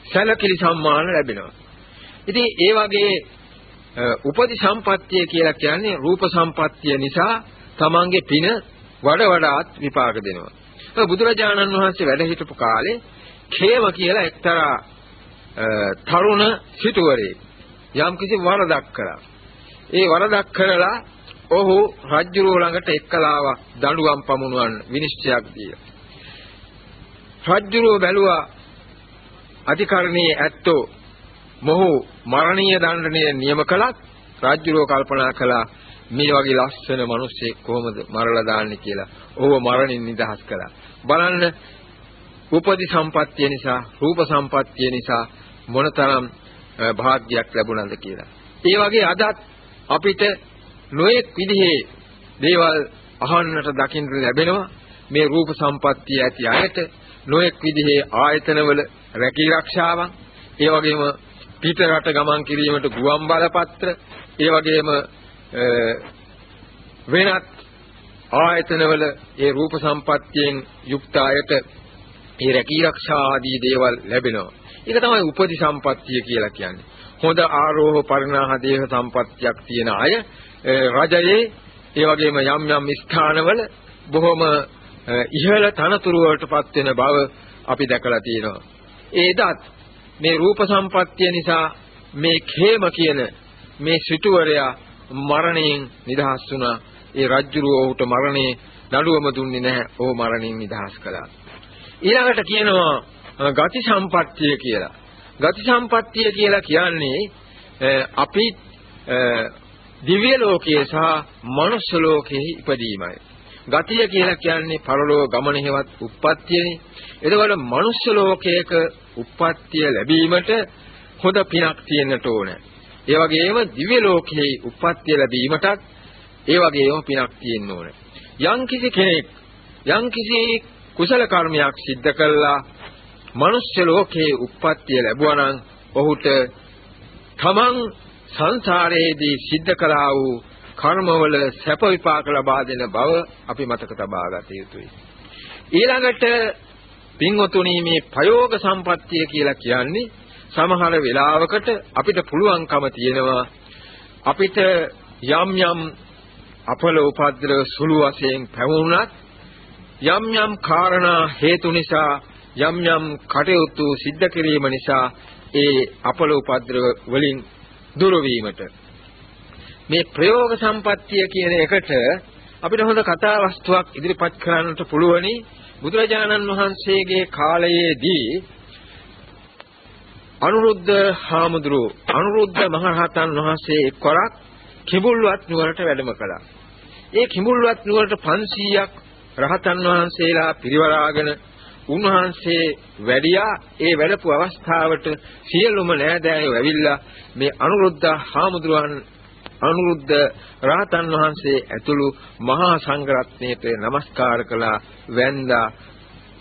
සැලකිලි සම්මාන ලැබෙනවා. ඉතින් ඒ වගේ උපදි සම්පත්තිය කියලා කියන්නේ රූප සම්පත්තිය නිසා තමන්ගේ පින වඩ වඩාත් විපාක දෙනවා. බුදුරජාණන් වහන්සේ වැඩ හිටපු කාලේ khේම කියලා එක්තරා තරුණ සිටුවරේ යම් කිසි වරදක් කළා. ඒ වරදක් කරලා ඔහු රජුරෝ ළඟට එක්කලාවක් දඬුවම් පමුණුවන්න විනිශ්චයක් දීලා. රජුරෝ බැලුවා අධිකරණයේ ඇත්තෝ මොහු මරණීය දඬුවමේ නියම කළත් රජුරෝ කල්පනා කළා මේ වගේ ලස්සන මිනිස්සෙක් කොහොමද මරලා දාන්නේ කියලා. ඔහුව මරණින් නිදහස් කළා. බලන්න උපදි සම්පත්තිය නිසා, රූප සම්පත්තිය නිසා මොනතරම් භාග්යක් ලැබුණාද කියලා. ඒ වගේ අදත් අපිට නොඑක් විදිහේ දේවල් අහන්නට දකින්න ලැබෙනවා. මේ රූප සම්පත්තිය ඇති අයට නොඑක් විදිහේ ආයතනවල රැකී ආරක්ෂාවන්, ඒ වගේම පිට රට ගමන් කිරීමට ගුවන් බලපත්‍ර, ඒ වගේම වෙනත් ආයතනවල ඒ රූප සම්පත්තියෙන් යුක්ත අයට ඒ රැකී ආරක්ෂා ආදී දේවල් ලැබෙනවා. ඒක තමයි උපදි සම්පත්තිය කියලා කියන්නේ. හොඳ ආරෝහ පරිණාහ දේහ සම්පත්තියක් තියෙන අය රජයේ ඒ වගේම යම් යම් ස්ථානවල බොහොම ඉහළ තනතුරු වලටපත් වෙන බව අපි දැකලා තියෙනවා. ඒදත් මේ රූප සම්පත්තිය නිසා මේ khේම කියන මේ සිටුවරයා මරණයෙන් නිදහස් වුණා. ඒ රජ්ජුරුව ඔහුට මරණේ දඬුවම දුන්නේ නැහැ. ඔහු මරණයෙන් නිදහස් කළා. ඊළඟට කියනවා ගති සම්පත්තිය කියලා. ගති සම්පත්තිය කියලා කියන්නේ අපි දිව්‍ය ලෝකයේ සහ මනුෂ්‍ය ලෝකයේ ඉපදීමයි. ගතිය කියලා කියන්නේ පරලෝක ගමන හේවත් උප්පත්තියනේ. එතකොට මනුෂ්‍ය ලෝකයක උප්පත්තිය ලැබීමට හොඳ පිනක් තියෙන්නට ඕනේ. ඒ වගේම දිව්‍ය ලෝකයේ උප්පත්තිය ලැබීමටත් ඒ වගේම පිනක් තියෙන්න ඕනේ. යම් කිසි කෙනෙක් යම් කිසි කුසල කර්මයක් සිද්ධ කළා මනුෂ්‍ය ලෝකයේ උප්පත්තිය ලැබුවා නම් ඔහුට තමන් සංසාරයේදී සිද්ධ කළා වූ කර්මවල සැප විපාක ලබා දෙන බව අපි මතක තබා ගත යුතුයි. ඊළඟට පින්වතුනි මේ ප්‍රයෝග සම්පත්තිය කියලා කියන්නේ සමහර වෙලාවකට අපිට පුළුවන්කම තියෙනවා අපිට යම් යම් අපල උපද්දව සුළු වශයෙන් පැවුණත් යම් යම් කාරණා හේතු නිසා යම් යම් කටයුතු සිද්ධ කිරීම නිසා ඒ අපල උපද්දව වලින් දුර වීමට මේ ප්‍රයෝග සම්පත්තිය කියන එකට අපිට හොඳ කතා වස්තුවක් ඉදිරිපත් කරන්නට පුළුවනි බුදුරජාණන් වහන්සේගේ කාලයේදී අනුරුද්ධ හාමුදුරුව අනුරුද්ධ මහරහතන් වහන්සේ එක්වරක් කිඹුල්වත් නුවරට වැඩම කළා. ඒ කිඹුල්වත් නුවරට 500ක් රහතන් වහන්සේලා පිරිවරාගෙන උන්වහන්සේ වැඩියා ඒ වැඩපු අවස්ථාවට සියලුම නෑදෑයෝ ඇවිල්ලා මේ අනුරුද්ධ හාමුදුරුවන් අනුරුද්ධ රහතන් වහන්සේ ඇතුළු මහා සංඝරත්නයට নমස්කාර කළා වැන්දා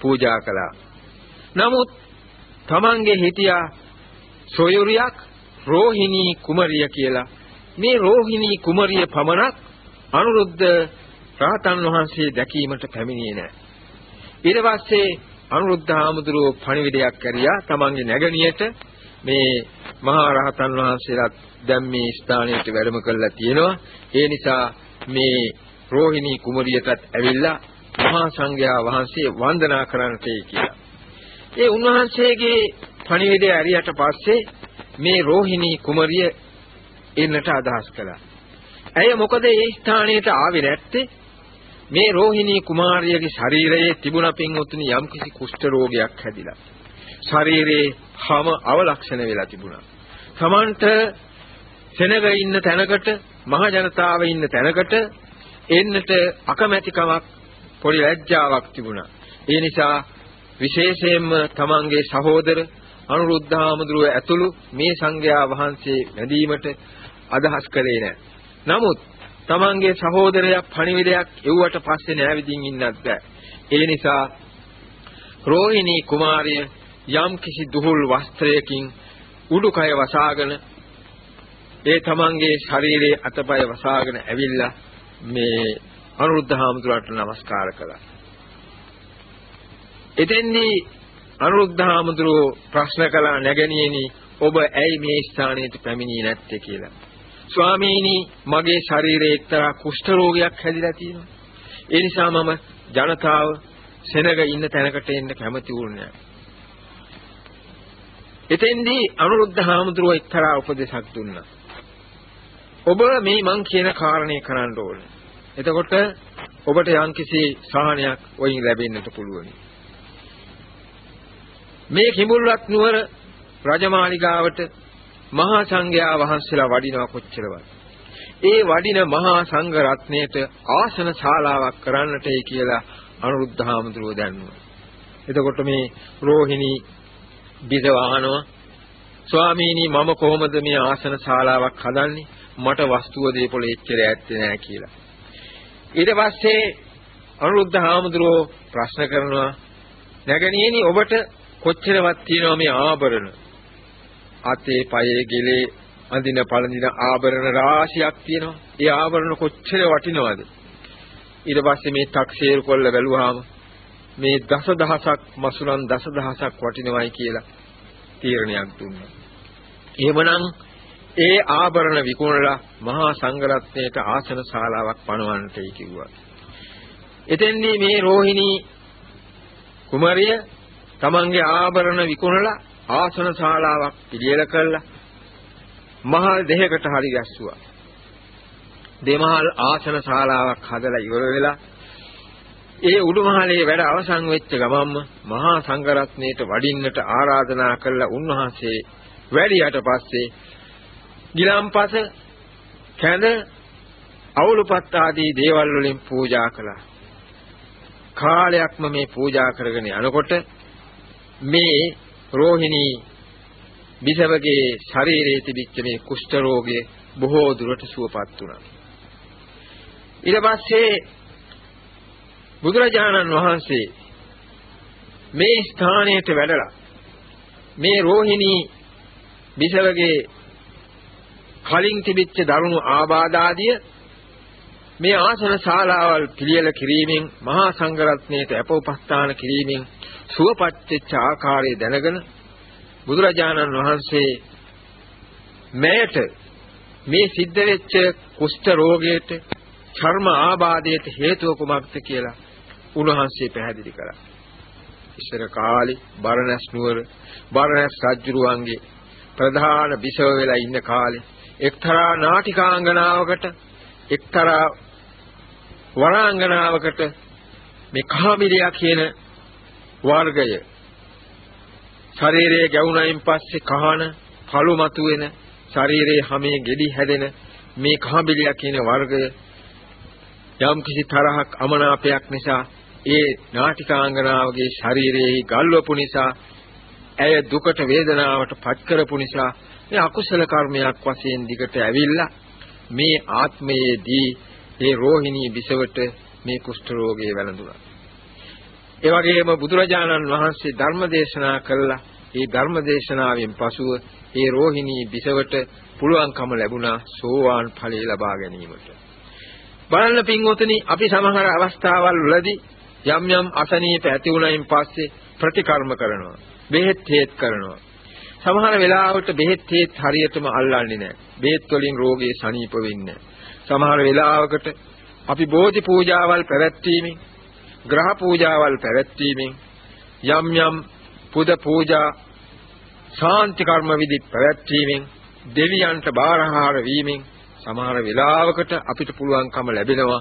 පූජා කළා. නමුත් තමන්ගේ හිටියා සොයුරියක් රෝහිණී කුමරිය කියලා. මේ රෝහිණී කුමරිය පමණක් අනුරුද්ධ රහතන් වහන්සේ දැකීමට පැමිණියේ නැහැ. ඊට පස්සේ අනුරුද්ධ හාමුදුරුවෝ පණිවිඩයක් කරියා තමන්ගේ නැගණියට මේ මහා රහතන් වහන්සේලාත් දැන් මේ ස්ථානයට වැඩම කරලා තියෙනවා. ඒ නිසා මේ රෝහිණී කුමරියටත් ඇවිල්ලා මහා සංඝයා වහන්සේ වන්දනා කරන්නටයි කියලා. ඒ උන්වහන්සේගේ පණිවිඩය ඇරියට පස්සේ මේ රෝහිණී කුමරිය එන්නට අදහස් කළා. ඇය මොකද ඒ ස්ථානයට ආවේ නැත්තේ? මේ රෝහිණී කුමාරියගේ ශරීරයේ තිබුණ පින්වතුනි යම්කිසි කුෂ්ඨ රෝගයක් හැදිලා. ශරීරේ හැම අවලක්ෂණ වෙලා තිබුණා. සමන්ත සෙනග ඉන්න තැනකට මහ ජනතාව ඉන්න තැනකට එන්නට අකමැතිකමක් පොඩි ලැජ්ජාවක් තිබුණා. ඒ නිසා විශේෂයෙන්ම තමන්ගේ සහෝදර අනුරුද්ධාමඳුරුව ඇතුළු මේ සංඝයා වහන්සේ වැඳීමට අදහස් කළේ නැහැ. නමුත් තමන්ගේ සහෝදරයා පණිවිඩයක් එව්වට පස්සේ නෑවිදින් ඉන්නත් බෑ. ඒ නිසා රෝහිණී කුමාරිය යම් කිසි දුහුල් වස්ත්‍රයකින් උඩුකය වසාගෙන ඒ තමන්ගේ ශරීරයේ අතපය වසාගෙන ඇවිල්ලා මේ අනුරුද්ධ හාමුදුරුවන්ට নমස්කාර කළා. එතෙන්දී අනුරුද්ධ හාමුදුරුවෝ ප්‍රශ්න කළා නැගණියනි ඔබ ඇයි මේ ස්ථානයට පැමිණියේ නැත්තේ කියලා. ස්වාමීනි මගේ ශරීරයේ එක්තරා කුෂ්ඨ රෝගයක් හැදිලා තියෙනවා. ඒ නිසා මම ජනතාව සෙනග ඉන්න තැනකට එන්න කැමති වුණේ එතෙන්දී අනුරුද්ධ හාමුදුරුවෝ එක්තරා උපදේශක් දුන්නා. ඔබ මේ මං කියන කාරණේ කරන්න ඕනේ. එතකොට ඔබට යම්කිසි සහනයක් වයින් ලැබෙන්නට පුළුවනි. මේ කිඹුල්වත් නුවර රජමාලිගාවට මහා සංඝයා වහන්සේලා වඩිනවා කොච්චරවත්. ඒ වඩින මහා සංඝ රත්නයේට ආසන ශාලාවක් කරන්නටයි කියලා අනුරුද්ධ හාමුදුරුවෝ දැන්නුවා. එතකොට මේ රෝහිණී බිද වහනවා ස්වාමීනි මම කොහොමද මේ ආසන ශාලාවක් හදන්නේ මට වස්තුව දීපොළ එච්චර ඇත්තේ නැහැ කියලා. ඊට පස්සේ අනුරුද්ධ හාමුදුරුවෝ ප්‍රශ්න කරනවා නැගණියනි ඔබට කොච්චරවත් තියෙනව මේ ආභරණ අතේ පයේ ගෙලේ අඳින පළඳින ආභරණ රාශියක් තියෙනවා. ඒ ආභරණ කොච්චර වටිනවද? ඊට පස්සේ මේ 탁සේරු කොල්ල බැලුවාම මේ දසදහසක් මසුරන් දසදහසක් වටිනවයි කියලා තීරණයක් දුන්නා. එහෙමනම් ඒ ආභරණ විකුණලා මහා සංඝරත්නයට ආසන ශාලාවක් පනවන්නටයි කිව්වා. එතෙන්දී මේ රෝහිණී කුමරිය තමන්ගේ ආභරණ විකුණලා ආසන ශාලාවක් පිළියෙල කළා. මහල් දෙකකට හරි ගැස්සුවා. දෙමහල් ආසන ශාලාවක් හදලා ඉවර වෙලා ඒ උඩුමහලේ වැඩ අවසන් වෙච්ච ගමන්ම මහා සංඝරත්නයට වඩින්නට ආරාධනා කළ උන්වහන්සේ වැඩියට පස්සේ ගිලම්පස කැඳ අවුලුපත් ආදී දේවල් වලින් පූජා කළා. කාලයක්ම මේ පූජා කරගෙන යනකොට මේ රෝහිණී බිසවගේ ශරීරයේ තිබිච්ච මේ කුෂ්ඨ රෝගය බොහෝ දුරට සුවපත් වුණා. ඊට පස්සේ බුදුරජාණන් වහන්සේ මේ ස්ථානයට වැඩලා මේ රෝහිණී බිසවගේ කලින් තිබිච්ච දරුණු ආබාධාදිය මේ ආසන ශාලාවල් පිළියෙල කිරීමෙන් මහා සංඝරත්නයට අපෝපස්ථාන කිරීමෙන් සුවපත් වෙච්ච ආකාරය දැනගෙන බුදුරජාණන් වහන්සේ මෙයට මේ සිද්ධ වෙච්ච කුෂ්ඨ රෝගයට චර්ම ආබාධයට හේතුව කුමක්ද කියලා උන්වහන්සේ පැහැදිලි කළා. ඉස්සර කාලේ බරණැස් නුවර බරණැස් රජුරුවන්ගේ ප්‍රධාන බිසව වෙලා ඉන්න කාලේ එක්තරා නාටිකාංගනාවකට එක්තරා වරාංගනාවකට මේ කාමිලියා කියන වර්ගය ශරීරයේ ගැවුණයින් පස්සේ කහන, පළු මතුවෙන, ශරීරයේ හැමේ ගෙඩි හැදෙන මේ කහබිලිය කියන වර්ගය යම් කිසි තරහක් අමනාපයක් නිසා ඒ නාටිකාංගනාවගේ ශරීරයේ ගල්වපු නිසා ඇය දුකට වේදනාවට පත් කරපු නිසා මේ අකුසල කර්මයක් වශයෙන් දිගට ඇවිල්ලා මේ ආත්මයේදී ඒ රෝහිණී බිසවට මේ කුෂ්ඨ රෝගය වැළඳුණා. ඒ වගේම බුදුරජාණන් වහන්සේ ධර්ම දේශනා කළා. ඒ ධර්ම දේශනාවෙන් පසුව ඒ රෝහිණී බිසවට පුළුවන්කම ලැබුණා සෝවාන් ඵලය ලබා ගැනීමට. බලන්න පින්වතුනි අපි සමහර අවස්ථාවල් වලදී යම් යම් අසනීප ඇති වුණයින් පස්සේ ප්‍රතිකර්ම කරනවා. බෙහෙත් හේත් කරනවා. සමහර වෙලාවට බෙහෙත් හේත් හරියටම අල්ලන්නේ නැහැ. බෙහෙත් වලින් රෝගේ සනීප වෙන්නේ සමහර වෙලාවකට අපි බෝධි පූජාවල් පැවැත්වීමෙන් ග්‍රහ පූජාවල් පැවැත්වීමෙන් යම් යම් පුද පූජා ශාන්ති කර්ම විදි පැවැත්වීමෙන් දෙවියන්ට බාරහාර වීමෙන් සමහර වෙලාවකට අපිට පුළුවන්කම ලැබෙනවා.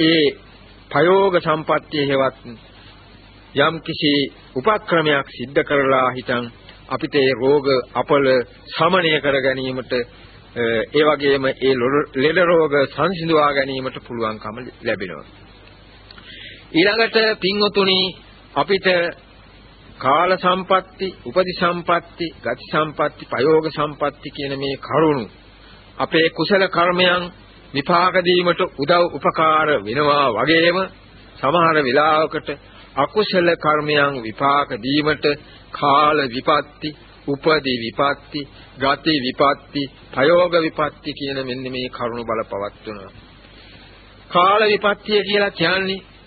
ඒ ප්‍රයෝග සම්පත්තිය හේවත් යම් කිසි උපක්‍රමයක් සිද්ධ කරලා හිටන් අපිට ඒ රෝග අපල සමනය කර ගැනීමට ඒ වගේම ඒ ලෙඩ රෝග සංසිඳවා ගැනීමට පුළුවන්කම ලැබෙනවා. ඊළඟට පින්වතුනි අපිට කාල සම්පatti, උපදි සම්පatti, ගති සම්පatti, ප්‍රයෝග සම්පatti කියන මේ කරුණු අපේ කුසල කර්මයන් විපාක දීමට උදව් උපකාර වෙනවා වගේම සමහර වෙලාවකට අකුසල කර්මයන් විපාක දීමට කාල විපatti, උපදි විපatti, ගති විපatti, ප්‍රයෝග විපatti කියන මෙන්න මේ කරුණු බලපවත්වනවා. කාල විපත්තිය කියලා කියන්නේ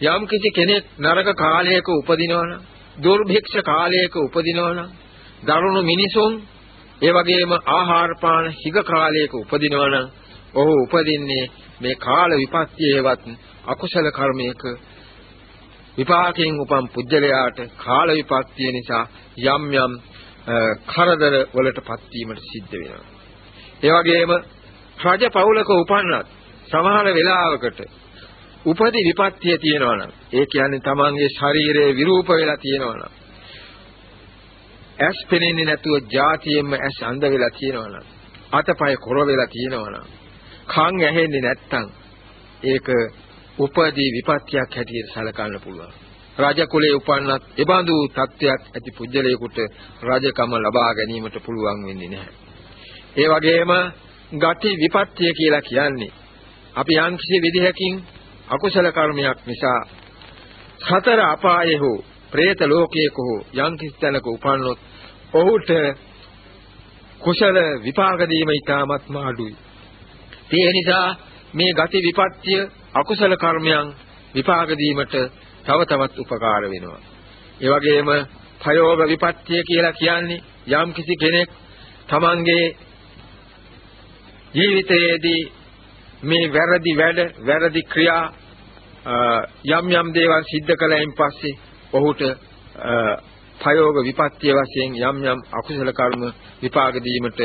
යම් කිසි කෙනෙක් නරක කාලයක උපදිනවනම් දුර්භික්ෂ කාලයක උපදිනවනම් දරුණු මිනිසුන් ඒ වගේම ආහාර පාන හිග කාලයක උපදිනවනම් ඔහු උපදින්නේ මේ කාල විපත්තියේවත් අකුසල කර්මයක විපාකයෙන් උපන් පුජ්‍යලයාට කාල විපත්තිය නිසා යම් යම් කරදර වලටපත් වීමට සිද්ධ වෙනවා. ඒ වගේම රජ පවුලක උපන්නත් සමහර වෙලාවකට උපදි විපත්තිය තියෙනවා නම් ඒ කියන්නේ තමන්ගේ ශරීරයේ විරූප වෙලා තියෙනවා නම් ඇස් පෙනෙන්නේ නැතුව જાතියෙන්ම ඇස් අඳ වෙලා තියෙනවා නම් අතපය කොර වෙලා තියෙනවා නම් කන් ඇහෙන්නේ නැත්තම් ඒක උපදී විපත්තියක් හැටියට සැලකන්න පුළුවන්. රාජ කුලයේ උපන්නත් එබඳු තත්ත්වයක් ඇති පුජ්‍යලයකට රාජකම ලබා ගැනීමට පුළුවන් වෙන්නේ නැහැ. ඒ වගේම ගති විපත්තිය කියලා කියන්නේ අපි යම්කිසි විදිහකින් අකුසල කර්මයක් නිසා සතර අපායේ හෝ പ്രേත ලෝකයක හෝ යම් කිසි තැනක උපන්නොත් ඔහුට කුසල විපාක දීම ඊටමත් මාඩුයි. ඒ නිසා මේ ගති විපත්‍ය අකුසල කර්මයන් විපාක දීමට තව තවත් උපකාර වෙනවා. ඒ වගේම ප්‍රයෝග විපත්‍ය කියලා කියන්නේ යම් කිසි කෙනෙක් තමන්ගේ ජීවිතයේදී මේ වැරදි වැඩ වැරදි ක්‍රියා යම් යම් දේවල් සිද්ධ කළයින් පස්සේ ඔහුට ප්‍රයෝග විපත්‍ය වශයෙන් යම් යම් අකුසල කර්ම විපාක දීමට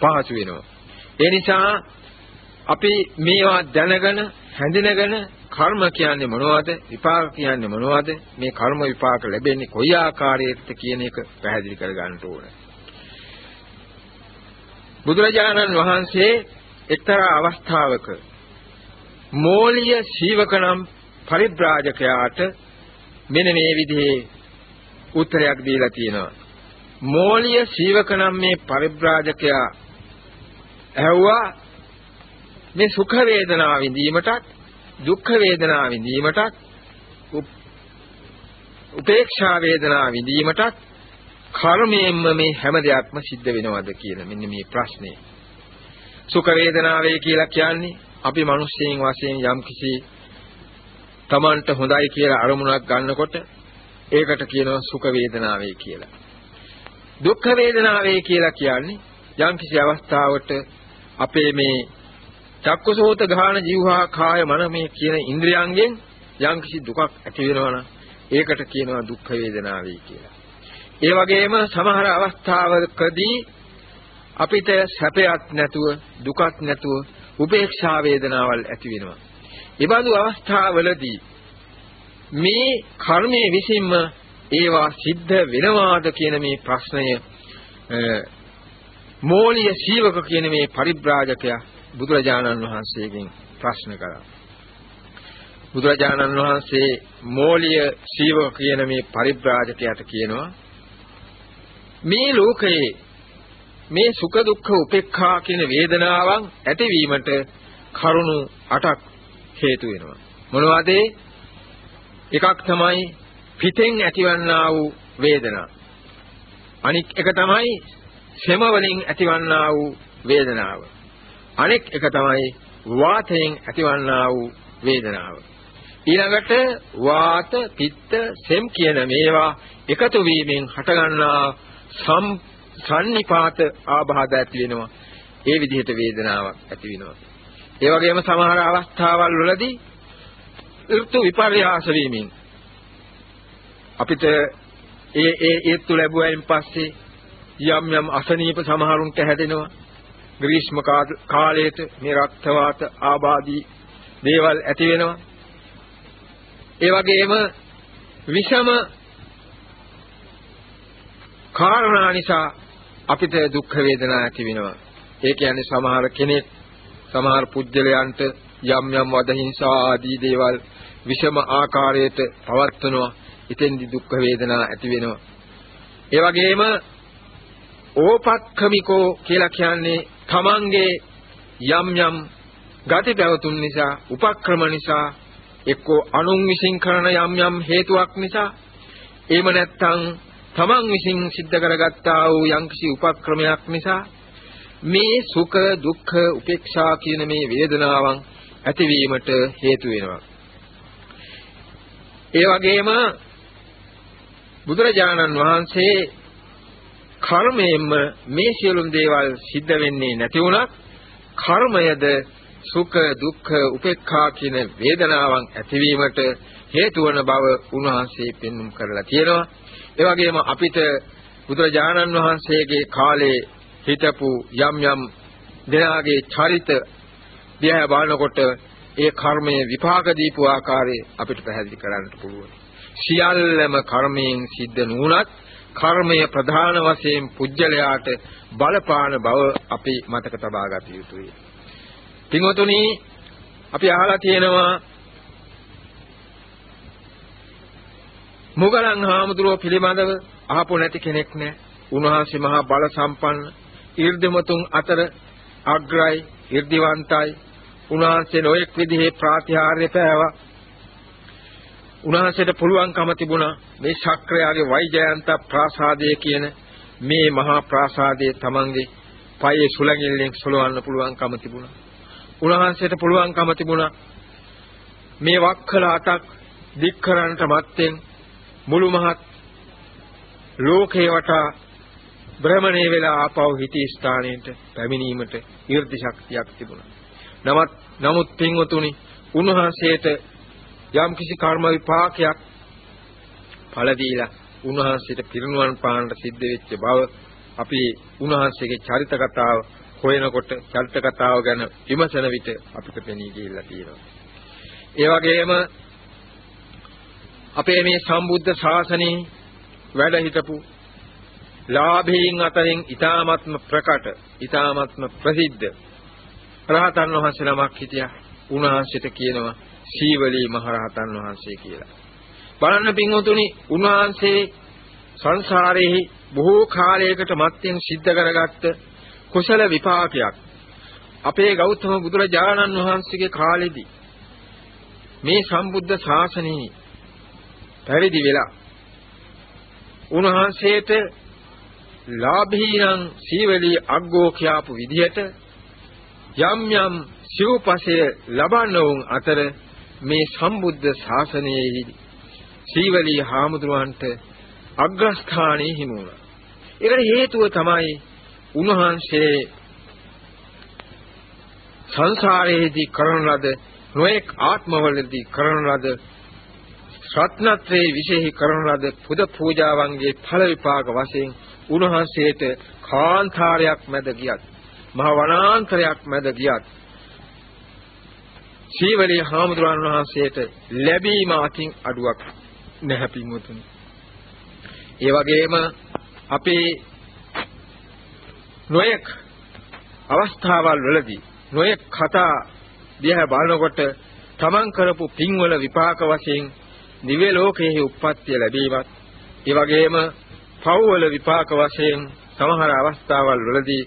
පහසු වෙනවා. ඒ නිසා අපි මේවා දැනගෙන හැඳිනගෙන කර්ම කියන්නේ මොනවද විපාක කියන්නේ මොනවද මේ කර්ම විපාක ලැබෙන්නේ කොයි ආකාරයකද කියන එක පැහැදිලි කර ගන්න ඕනේ. බුදුරජාණන් වහන්සේ එක්තරා අවස්ථාවක මෝලිය ශීවකනම් පරිබ්‍රාජකයාට මෙන්න මේ විදිහේ උත්තරයක් දීලා තියෙනවා. මෝලිය ශීවකනම් මේ පරිබ්‍රාජකයා ඇහුවා මේ සුඛ වේදනා විඳීමටත් දුක්ඛ වේදනා විඳීමටත් උපේක්ෂා වේදනා විඳීමටත් කර්මයෙන්ම මේ හැම දෙයක්ම සිද්ධ වෙනවද කියන මෙන්න මේ ප්‍රශ්නේ. සුඛ වේදනාවේ කියලා කියන්නේ අපි මිනිස්සෙන් වශයෙන් යම්කිසි Tamanට හොඳයි කියලා අරමුණක් ගන්නකොට ඒකට කියනවා සුඛ වේදනාවේ කියලා. දුක්ඛ වේදනාවේ කියලා කියන්නේ යම්කිසි අවස්ථාවකට අපේ මේ චක්කසෝත ගාන ජීවහා කාය මන මේ කියන ඉන්ද්‍රියයන්ගෙන් යම්කිසි දුකක් ඇති වෙනවනම් ඒකට කියනවා දුක්ඛ වේදනාවේ කියලා. ඒ වගේම සමහර අවස්ථාවකදී අපිට සැපයක් නැතුව දුකක් නැතුව උපේක්ෂා වේදනාවල් ඇති වෙනවා. ඒ බඳු අවස්ථාවලදී මේ කර්මයේ විසින්ම ඒවා සිද්ධ වෙනවාද කියන මේ ප්‍රශ්නය මෝලිය සීවක කියන මේ පරිබ්‍රාජකයා බුදුරජාණන් වහන්සේගෙන් ප්‍රශ්න කළා. බුදුරජාණන් වහන්සේ මෝලිය සීවක කියන මේ පරිබ්‍රාජකයාට කියනවා මේ ලෝකයේ මේ සුඛ දුක්ඛ උපේක්ඛා කියන වේදනාවන් ඇතිවීමට කරුණු 8ක් හේතු වෙනවා. මොනවද එකක් තමයි පිටෙන් ඇතිවන්නා වූ වේදනා. අනික් එක තමයි සෙම වලින් ඇතිවන්නා වූ වේදනාව. අනෙක් එක තමයි වාතයෙන් ඇතිවන්නා වූ වේදනාව. ඊළඟට වාත, පිත්ත, සෙම් කියන මේවා එකතු වීමෙන් හටගන්නා සම් සන්නිපාත ආබාධ ඇති වෙනවා. ඒ විදිහට වේදනාවක් ඇති වෙනවා. ඒ වගේම සමහර අවස්ථාවල් වලදී ඍතු විපර්යාස වීමෙන් අපිට ඒ ඒ ඒත්තු ලැබුවයින් පස්සේ යම් යම් අසනීප සමහරුන්ට හැදෙනවා ග්‍රීෂ්ම කාලයේට මේ රක්තවාත ආබාධී දේවල් ඇති වෙනවා ඒ වගේම විෂම කාරණා නිසා අපිට දුක් වේදනා ඇති වෙනවා. ඒ කියන්නේ සමහර කෙනෙක් සමහර පුජ්‍යලයන්ට යම් යම් වදහිංසා ආදී දේවල් විෂම ආකාරයට පවත්වනවා. ඉතින්දි දුක් වේදනා ඇති වෙනවා. ඒ වගේම ඕපක්ඛමිකෝ කියලා කියන්නේ තමන්ගේ යම් යම් ගති පැවතුම් නිසා උපක්‍රම නිසා එක්කෝ අනුන් විසින් කරන යම් යම් හේතුවක් නිසා එහෙම නැත්නම් තමන් විසින් සිද්ධ කරගත්තා වූ යම්කිසි උපක්‍රමයක් නිසා මේ සුඛ දුක්ඛ උපේක්ෂා කියන මේ වේදනාවන් ඇතිවීමට හේතු වෙනවා. ඒ වගේම බුදුරජාණන් වහන්සේ කර්මයෙන්ම මේ සියලුම දේවල් සිද්ධ වෙන්නේ නැති වුණත් කර්මයද සුඛ දුක්ඛ උපේක්ඛා කියන වේදනාවන් ඇතිවීමට හේතු වන බව උන්වහන්සේ පෙන්눔 කරලා තියෙනවා. ඒ වගේම අපිට බුදුරජාණන් වහන්සේගේ කාලේ හිටපු යම් යම් දෙනාගේ චරිත දිහා බලනකොට ඒ කර්මයේ විපාක දීපු ආකාරය අපිට පැහැදිලි කරන්න පුළුවන්. සියල්ලම කර්මයෙන් සිද්ධ නුනත් කර්මය ප්‍රධාන වශයෙන් පුජ්‍යලයාට බලපාන බව අපි මතක තබා ගත යුතුයි. පින්වතුනි අපි අහලා තියෙනවා මුගලන් හාමුදුරුව පිළිබඳව අහපො නැති කෙනෙක් නැහැ. උන්වහන්සේ මහා බල සම්පන්න ඊර්ධමතුන් අතර අග්‍රයි, ඊර්ධිවන්තයි. උන්වහන්සේ නොඑක් විදිහේ ප්‍රාතිහාර්ය පෑවා. උන්වහන්සේට පුළුවන්කම තිබුණා මේ ශක්‍රයාගේ වෛජයන්ත ප්‍රාසාදය කියන මේ මහා ප්‍රාසාදයේ තමන්ගේ පයේ සුලඟිල්ලෙන් සොලවන්න පුළුවන්කම තිබුණා. උන්වහන්සේට පුළුවන්කම තිබුණා මේ වක්කල අටක් දික් කරන්නට මත්තෙන් මුළු මහත් ලෝකේ වටා භ්‍රමණය වෙලා ආපහු හිටි ස්ථානයට පැමිණීමට ඊර්ති ශක්තියක් තිබුණා. නමුත් නමුත් පින්වතුනි උන්වහන්සේට යම් කිසි කර්ම විපාකයක් ඵල දීලා උන්වහන්සේට පිරිනුවන් පාන්නට සිද්ධ වෙච්ච බව අපි උන්වහන්සේගේ චරිත කතාව හොයනකොට චරිත කතාව ගැන විමසන විට අපිට පෙනී ගිහිල්ලා තියෙනවා. ඒ වගේම අපේ මේ සම්බුද්ධ ශාසනයේ වැඩ හිටපු ලාභීන් අතරින් ඊ타ත්ම ප්‍රකට ඊ타ත්ම ප්‍රසිද්ධ රහතන් වහන්සේ නමක් හිටියා. උන්වහන්සේට කියනවා සීවලී මහරහතන් වහන්සේ කියලා. බලන්න පින්වතුනි උන්වහන්සේ සංසාරයේ බොහෝ කාලයකට මත්යෙන් සිද්ධ කරගත්ත කුසල විපාකයක් අපේ ගෞතම බුදුරජාණන් වහන්සේගේ කාලෙදී මේ සම්බුද්ධ ශාසනයේ පැවිදි වෙලා උන්වහන්සේට ලාභීනම් සීවලී අග්ගෝ කියාපු විදිහට යම් යම් සිව්පසය ලබන්නවුන් අතර මේ සම්බුද්ධ ශාසනයෙහි සීවලී හාමුදුරුවන්ට අග්‍රස්ථානයේ හිමි වුණා. ඒකට හේතුව තමයි උන්වහන්සේ සංසාරයේදී කරන ලද නොඑක් ආත්මවලදී කරන ලද රත්නත්‍රයේ විශේෂී කරන ලද පුද පූජාවන්ගේ ඵල විපාක වශයෙන් උන්වහන්සේට කාන්තාරයක් මැද ගියත් මහ වනාන්තරයක් මැද ගියත් සීවලී හාමුදුරන් වහන්සේට ලැබීම අතින් අඩුවක් නැහැ පින්වතුනි. ඒ වගේම අපේ නොයෙක් අවස්ථාවල් වලදී නොයෙක් කතා දිහා බලනකොට තමන් කරපු පින්වල විපාක වශයෙන් දිව්‍ය ලෝකයේ උප්පත්තිය ලැබීමත් ඒ වගේම පව්වල විපාක වශයෙන් සමහර අවස්ථාවල් වලදී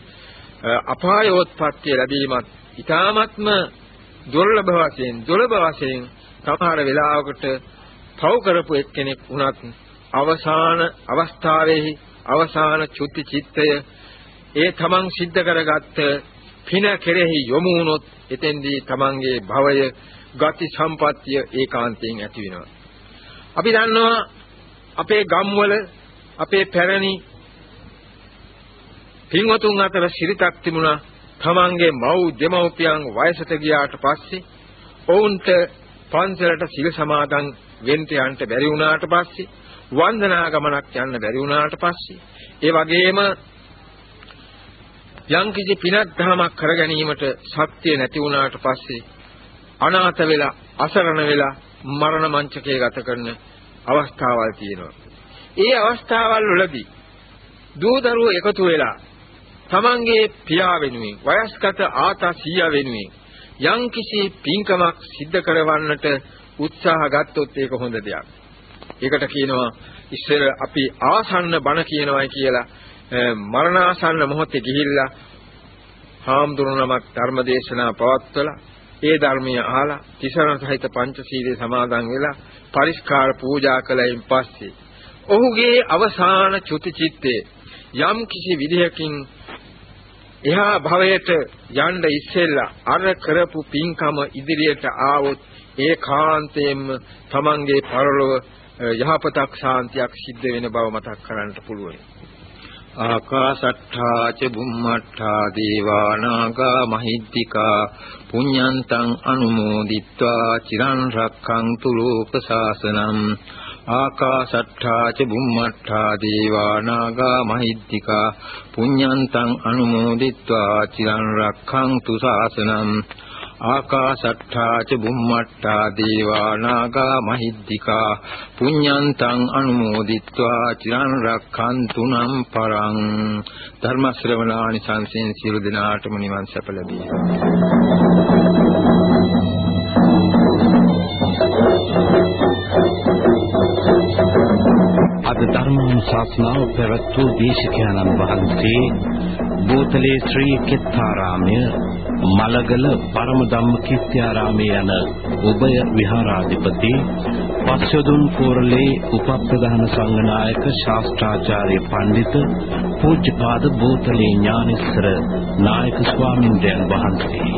අපායෝත්පත්තිය ලැබීමත් ඊ타ත්ම දුර්ලභ වශයෙන් දුර්ලභ වශයෙන් සමහර වෙලාවකට පව් කරපු එක්කෙනෙක් වුණත් අවසාන අවස්ථාවේහි අවසාන චුති චිත්තය ඒ තමන් සිද්ධ කරගත්ත පින කෙරෙහි යොමු වුණොත් එතෙන්දී තමන්ගේ භවය ගති සම්පත්තිය ඒකාන්තයෙන් ඇති වෙනවා. අපි දන්නවා අපේ ගම්වල අපේ පැරණි පින්වතුන් අතර සිරිතක් තිබුණා. තමන්ගේ මව් දෙමව්පියන් වයසට ගියාට පස්සේ ඔවුන්ට පන්සලට සිල් සමාදන් වෙන්න යන්න බැරි වුණාට පස්සේ වන්දනා ගමනක් යන්න බැරි වුණාට පස්සේ ඒ වගේම යම්කිසි පිනක් දහමක් කර ගැනීමට ශක්තිය නැති වුණාට පස්සේ අනාථ වෙලා අසරණ වෙලා මරණ මංචකයේ ගත කරන අවස්ථාවල් තියෙනවා. ඒ අවස්ථාවල් වලදී දූ දරුවෝ එකතු වෙලා තමන්ගේ පියා වෙනුවෙන් වයස්ගත ආතා සීයා වෙනුවෙන් යම්කිසි පින්කමක් සිද්ධ කරවන්නට උත්සාහ ගත්තොත් ඒක හොඳ දෙයක්. ඒකට කියනවා ඉස්සර අපි ආසන්න බණ කියනවායි කියලා මරණාසන්න මොහොතේ ගිහිල්ලා හාමුදුරුවනමක් ධර්මදේශනා පවත්වලා ඒ ධර්මීය අහලා තිසරණ සහිත පංචශීලයේ සමාදන් වෙලා පරිස්කාර පූජා කළයින් පස්සේ ඔහුගේ අවසාන චුති චිත්තේ යම් කිසි විදිහකින් එහා භවයට යන්න ඉස්සෙල්ලා අර කරපු පින්කම ඉදිරියට ආවොත් ඒකාන්තයෙන්ම තමන්ගේ පරලොව යහපතක් ශාන්තියක් සිද්ධ වෙන බව මතක් කරන්නට පුළුවන්. ආකාසට්ඨා ච බුම්මට්ඨා දේවානාගා මහිද්దికා පුඤ්ඤන්තං අනුමෝදිත්වා චිරන් රක්ඛන්තු ලෝක සාසනං ආකාසට්ඨා ච බුම්මට්ඨා දේවානාගා මහිද්దికා පුඤ්ඤන්තං අනුමෝදිත්වා චිරන් රක්ඛන්තු සාසනං ආකාශට්ඨා ච බුම්මට්ඨා දේවා නාග මහිද්దికා පුඤ්ඤන්තං අනුමෝදිත්වා චිරන් රක්ඛන්තු නම් පරං ධර්ම ශ්‍රවණානි සංසෙන් සියලු දිනාටම නිවන් සැප ලැබේ ධර්මානුශාසනාව පැවැත්වූ දේශකයන්න් වහන්සේ බෝතලේ ශ්‍රී කිත්තාරාමය මලගල පරම ධම්ම කිත්තාරාමය යන ඔබය විහාරාධිපති පස්වදුන් කෝරළේ උපප්‍රධාන සංඝනායක ශාස්ත්‍රාචාර්ය පඬිත පූජ්‍යපාද බෝතලේ ඥානේশ্বর නායක ස්වාමින්ද්‍රයන් වහන්සේ